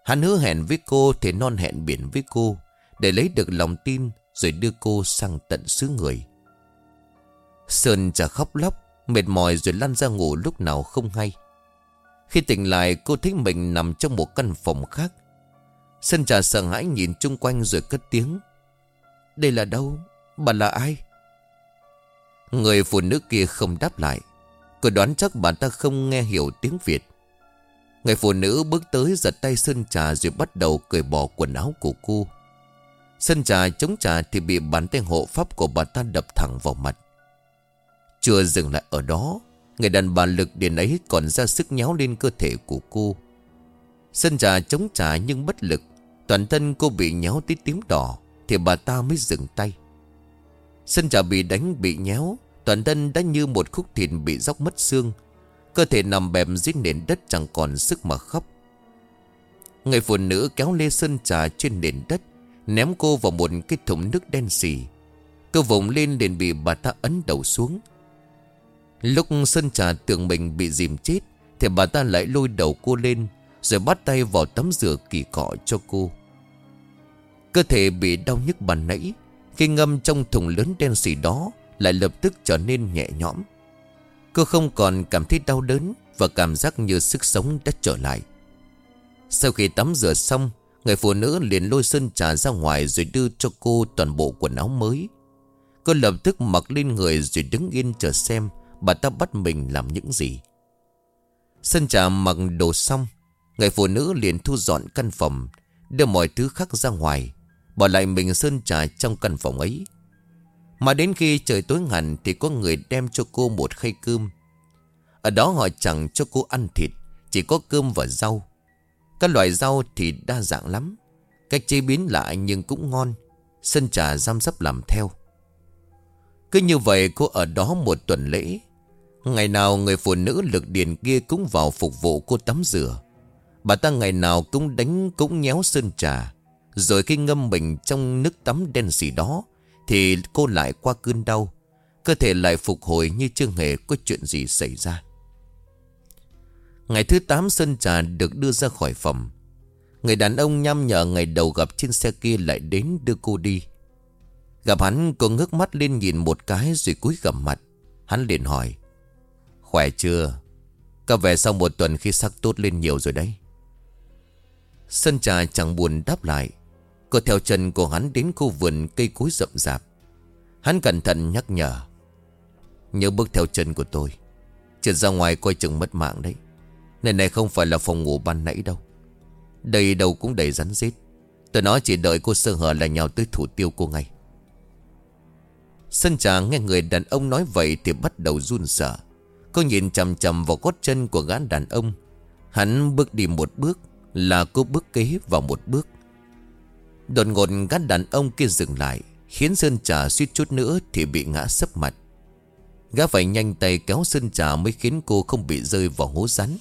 Hắn hứa hẹn với cô thì non hẹn biển với cô để lấy được lòng tin rồi đưa cô sang tận xứ người. Sơn chả khóc lóc, mệt mỏi rồi lăn ra ngủ lúc nào không hay. Khi tỉnh lại cô thấy mình nằm trong một căn phòng khác. Sơn trà sợ hãi nhìn chung quanh rồi cất tiếng. Đây là đâu? Bà là ai? Người phụ nữ kia không đáp lại. Cô đoán chắc bà ta không nghe hiểu tiếng Việt. Người phụ nữ bước tới giật tay Sơn Trà rồi bắt đầu cởi bỏ quần áo của cô. Sân Trà chống trà thì bị bàn tay hộ pháp của bà ta đập thẳng vào mặt. Chưa dừng lại ở đó, người đàn bà lực điện ấy còn ra sức nhéo lên cơ thể của cô. Sân Trà chống trà nhưng bất lực, toàn thân cô bị nhéo tí tím đỏ thì bà ta mới dừng tay. Sân Trà bị đánh bị nhéo, toàn thân đã như một khúc thịt bị róc mất xương. Cơ thể nằm bẹp dưới nền đất chẳng còn sức mà khóc Người phụ nữ kéo lê sơn trà trên nền đất Ném cô vào một cái thùng nước đen xì. Cơ vùng lên liền bị bà ta ấn đầu xuống. Lúc sơn trà tưởng mình bị dìm chết, Thì bà ta lại lôi đầu cô lên, Rồi bắt tay vào tắm rửa kỳ cọ cho cô. Cơ thể bị đau nhức bàn nãy, Khi ngâm trong thùng lớn đen xì đó, Lại lập tức trở nên nhẹ nhõm. Cô không còn cảm thấy đau đớn Và cảm giác như sức sống đã trở lại. Sau khi tắm rửa xong Người phụ nữ liền lôi sơn trà ra ngoài Rồi đưa cho cô toàn bộ quần áo mới Cô lập tức mặc lên người Rồi đứng yên chờ xem Bà ta bắt mình làm những gì Sơn trà mặc đồ xong Người phụ nữ liền thu dọn căn phòng Đưa mọi thứ khác ra ngoài Bỏ lại mình sơn trà trong căn phòng ấy mà đến khi trời tối hẳn thì có người đem cho cô một khay cơm. Ở đó họ chẳng cho cô ăn thịt, chỉ có cơm và rau. Các loại rau thì đa dạng lắm. Cách chế biến lạ nhưng cũng ngon. Sân trà giam sắp làm theo. Cứ như vậy cô ở đó một tuần lễ. Ngày nào người phụ nữ lực điền kia cũng vào phục vụ cô tắm rửa. Bà ta ngày nào cũng đánh cũng nhéo sơn trà. Rồi khi ngâm mình trong nước tắm đen gì đó, thì cô lại qua cơn đau Cơ thể lại phục hồi như chưa hề có chuyện gì xảy ra Ngày thứ 8 Sơn Trà được đưa ra khỏi phòng. Người đàn ông nhăm nhở ngày đầu gặp trên xe kia lại đến đưa cô đi. Gặp hắn, cô ngước mắt lên nhìn một cái rồi cúi gầm mặt. Hắn liền hỏi, Khỏe chưa? Có về sau một tuần khi sắc tốt lên nhiều rồi đấy. Sơn trà chẳng buồn đáp lại. Cô theo chân của hắn đến khu vườn cây cối rậm rạp. Hắn cẩn thận nhắc nhở, Nhớ bước theo chân của tôi. Trượt ra ngoài coi chừng mất mạng đấy. Nơi này không phải là phòng ngủ ban nãy đâu. Đây đâu cũng đầy rắn rết. Tôi nói chỉ đợi cô sơ hở là nhào tới thủ tiêu cô ngay. Sân trà nghe người đàn ông nói vậy Thì bắt đầu run sợ. Cô nhìn chầm chầm vào gót chân của gã đàn ông. Hắn bước đi một bước, Là cô bước kế vào một bước. Đột ngột gã đàn ông kia dừng lại, Khiến Sơn Trà suýt chút nữa Thì bị ngã sấp mặt. Gã phải nhanh tay kéo Sơn Trà Mới khiến cô không bị rơi vào hố rắn.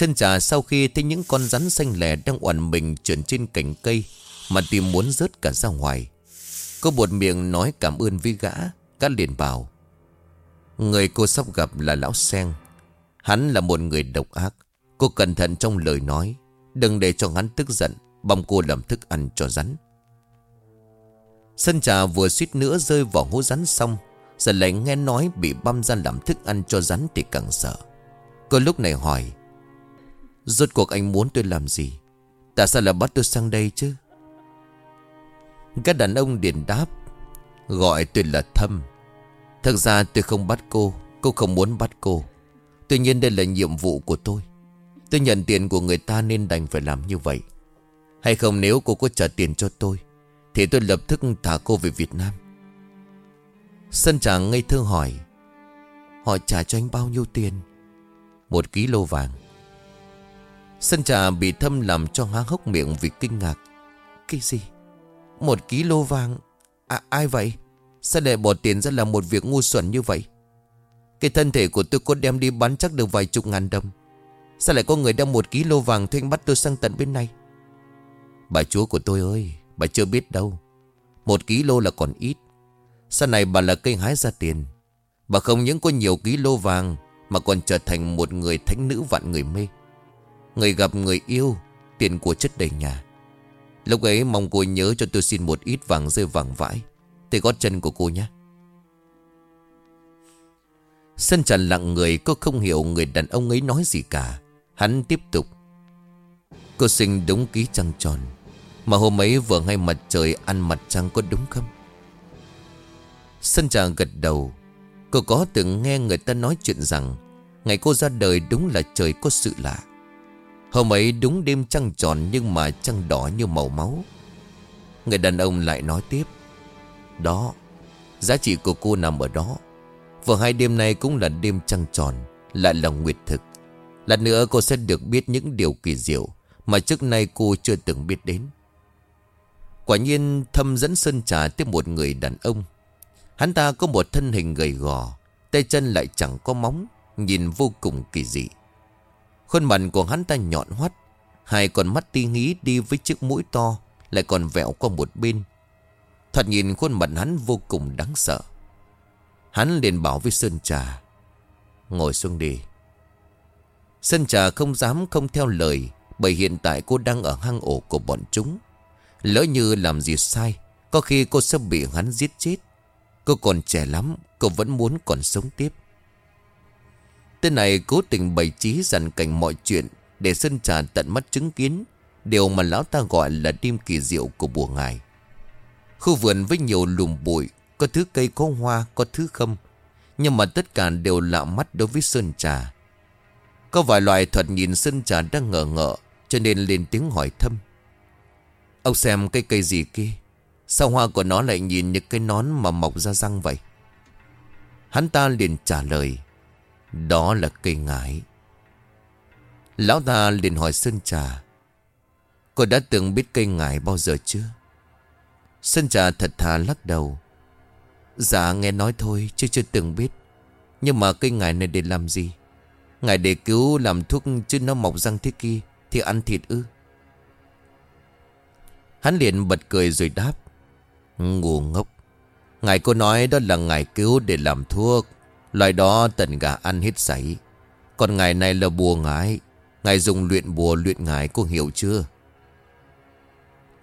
Chân trà sau khi thấy những con rắn xanh lẻ Đang oằn mình chuyển trên cành cây, Mà tìm muốn rớt cả ra ngoài. Cô buột miệng nói cảm ơn với gã Gã liền bảo, Người cô sắp gặp là Lão Sen Hắn là một người độc ác. Cô cẩn thận trong lời nói. Đừng để cho hắn tức giận, Băm cô làm thức ăn cho rắn. Sân trà vừa suýt nữa rơi vào hố rắn xong, Giờ lại nghe nói bị băm ra làm thức ăn cho rắn thì càng sợ. Cô lúc này hỏi Rốt cuộc anh muốn tôi làm gì? Tại sao lại bắt tôi sang đây chứ? Các đàn ông điền đáp, Gọi tôi là Thâm. Thật ra tôi không bắt cô Cô không muốn bắt cô. Tuy nhiên đây là nhiệm vụ của tôi. Tôi nhận tiền của người ta nên đành phải làm như vậy. Hay không nếu cô có trả tiền cho tôi, Thì tôi lập tức thả cô về Việt Nam. Sân chàng ngây thơ hỏi, Họ trả cho anh bao nhiêu tiền? Một ký lô vàng. Sân trà bị thâm làm cho há hốc miệng vì kinh ngạc. Cái gì? Một ký lô vàng? À ai vậy? Sao lại bỏ tiền ra làm một việc ngu xuẩn như vậy? Cái thân thể của tôi có đem đi bán chắc được vài chục ngàn đồng. Sao lại có người đem một ký lô vàng thuê bắt tôi sang tận bên này? Bà chúa của tôi ơi, Bà chưa biết đâu. Một ký lô là còn ít. Sau này bà là cây hái ra tiền. Bà không những có nhiều ký lô vàng, Mà còn trở thành một người thánh nữ vạn người mê. Người gặp người yêu, Tiền của chất đầy nhà. Lúc ấy mong cô nhớ cho tôi xin một ít vàng rơi vàng vãi. Tới gót chân của cô nhé. Sân tràn lặng người, Cô không hiểu người đàn ông ấy nói gì cả. Hắn tiếp tục. Cô sinh đúng ký trăng tròn, Mà hôm ấy vừa ngay mặt trời ăn mặt trăng có đúng không? Sân trà gật đầu. Cô có từng nghe người ta nói chuyện rằng, Ngày cô ra đời đúng là trời có sự lạ. Hôm ấy đúng đêm trăng tròn Nhưng mà trăng đỏ như màu máu. Người đàn ông lại nói tiếp. Đó, Giá trị của cô nằm ở đó. Vừa hai đêm nay cũng là đêm trăng tròn, Lại là nguyệt thực. Lần nữa cô sẽ được biết những điều kỳ diệu Mà trước nay cô chưa từng biết đến. Quả nhiên thâm dẫn Sơn Trà tiếp một người đàn ông. Hắn ta có một thân hình gầy gò, Tay chân lại chẳng có móng, Nhìn vô cùng kỳ dị. Khuôn mặt của hắn ta nhọn hoắt. Hai con mắt ti nghĩ đi với chiếc mũi to, Lại còn vẹo qua một bên. Thật nhìn khuôn mặt hắn vô cùng đáng sợ. Hắn liền bảo với Sơn Trà, Ngồi xuống đi. Sơn Trà không dám không theo lời, Bởi hiện tại cô đang ở hang ổ của bọn chúng. Lỡ như làm gì sai, Có khi cô sẽ bị hắn giết chết. Cô còn trẻ lắm, Cô vẫn muốn còn sống tiếp. Tên này cố tình bày trí dàn cảnh mọi chuyện Để Sơn Trà tận mắt chứng kiến. Điều mà lão ta gọi là đêm kỳ diệu của bùa ngài. Khu vườn với nhiều lùm bụi, Có thứ cây có hoa, Có thứ không Nhưng mà tất cả đều lạ mắt đối với Sơn Trà. Có vài loài thuật nhìn Sơn Trà đang ngờ ngợ, Cho nên lên tiếng hỏi thăm. Ông xem cây cây gì kia? Sao hoa của nó lại nhìn như cái nón mà mọc ra răng vậy? Hắn ta liền trả lời. Đó là cây ngải. Lão ta liền hỏi Sơn Trà, Cô đã từng biết cây ngải bao giờ chưa? Sơn Trà thật thà lắc đầu Dạ nghe nói thôi, chứ chưa từng biết. Nhưng mà cây ngải này để làm gì? Ngải để cứu làm thuốc chứ nó mọc răng thế kia Thì ăn thịt ư? Hắn liền bật cười rồi đáp, Ngu ngốc. Ngài cô nói đó là ngài cứu để làm thuốc Loại đó tần gà ăn hết sảy Còn ngài này là bùa ngài Ngài dùng luyện bùa luyện ngài cô hiểu chưa?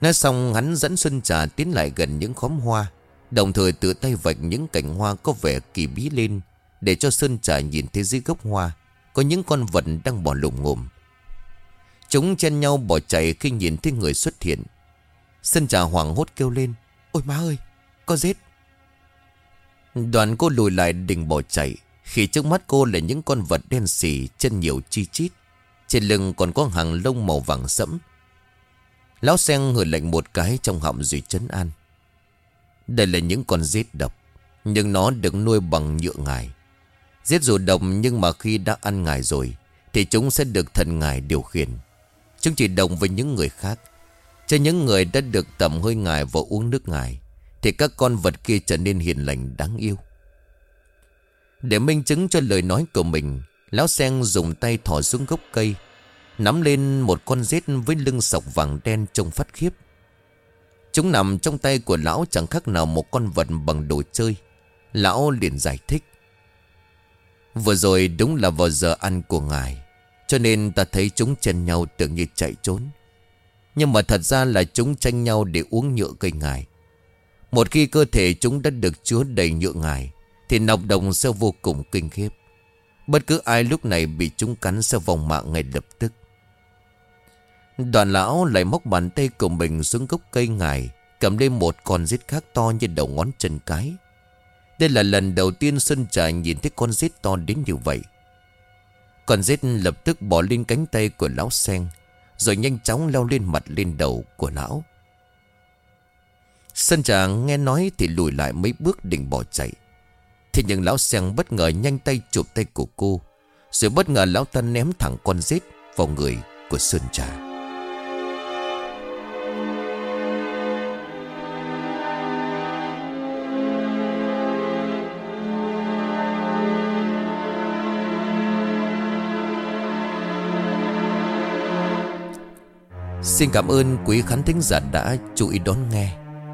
Nói xong, hắn dẫn Xuân Trà tiến lại gần những khóm hoa, Đồng thời tự tay vạch những cành hoa có vẻ kỳ bí lên Để cho Sơn Trà nhìn thấy dưới gốc hoa Có những con vật đang bỏ lủng ngồm Chúng chen nhau bỏ chạy khi nhìn thấy người xuất hiện. Sơn Trà hoảng hốt kêu lên, Ôi má ơi, Có giết! Đoàn cô lùi lại định bỏ chạy, Khi trước mắt cô là những con vật đen xì Chân nhiều chi chít. Trên lưng còn có hàng lông màu vàng sẫm. Lão sen hử lệnh một cái trong họng rồi chấn an. Đây là những con giết độc, Nhưng nó được nuôi bằng nhựa ngài Giết dù độc nhưng mà khi đã ăn ngài rồi, Thì chúng sẽ được thần ngài điều khiển. Chúng chỉ đồng với những người khác. Cho những người đã được tầm hơi ngài và uống nước ngài thì các con vật kia trở nên hiền lành đáng yêu. Để minh chứng cho lời nói của mình, Lão sen dùng tay thỏ xuống gốc cây, Nắm lên một con rết với lưng sọc vàng đen trông phát khiếp. Chúng nằm trong tay của lão chẳng khác nào một con vật bằng đồ chơi, Lão liền giải thích. Vừa rồi đúng là vào giờ ăn của ngài, Cho nên ta thấy chúng chen nhau tưởng như chạy trốn. Nhưng mà thật ra là chúng tranh nhau để uống nhựa cây ngài. Một khi cơ thể chúng đã được chứa đầy nhựa ngải Thì nọc đồng sẽ vô cùng kinh khiếp. Bất cứ ai lúc này bị chúng cắn sẽ vòng mạng ngay lập tức. Đoàn lão lại móc bàn tay của mình xuống gốc cây ngải Cầm lên một con rết khác to như đầu ngón chân cái. Đây là lần đầu tiên Sơn Trà nhìn thấy con rết to đến như vậy. Con rết lập tức bỏ lên cánh tay của lão sen rồi nhanh chóng leo lên mặt lên đầu của lão. Sơn trà nghe nói thì lùi lại mấy bước định bỏ chạy. Thế nhưng lão sen bất ngờ nhanh tay chụp tay của cô. Rồi bất ngờ lão ta ném thẳng con rết vào người của Sơn trà. Xin cảm ơn quý khán thính giả đã chú ý đón nghe.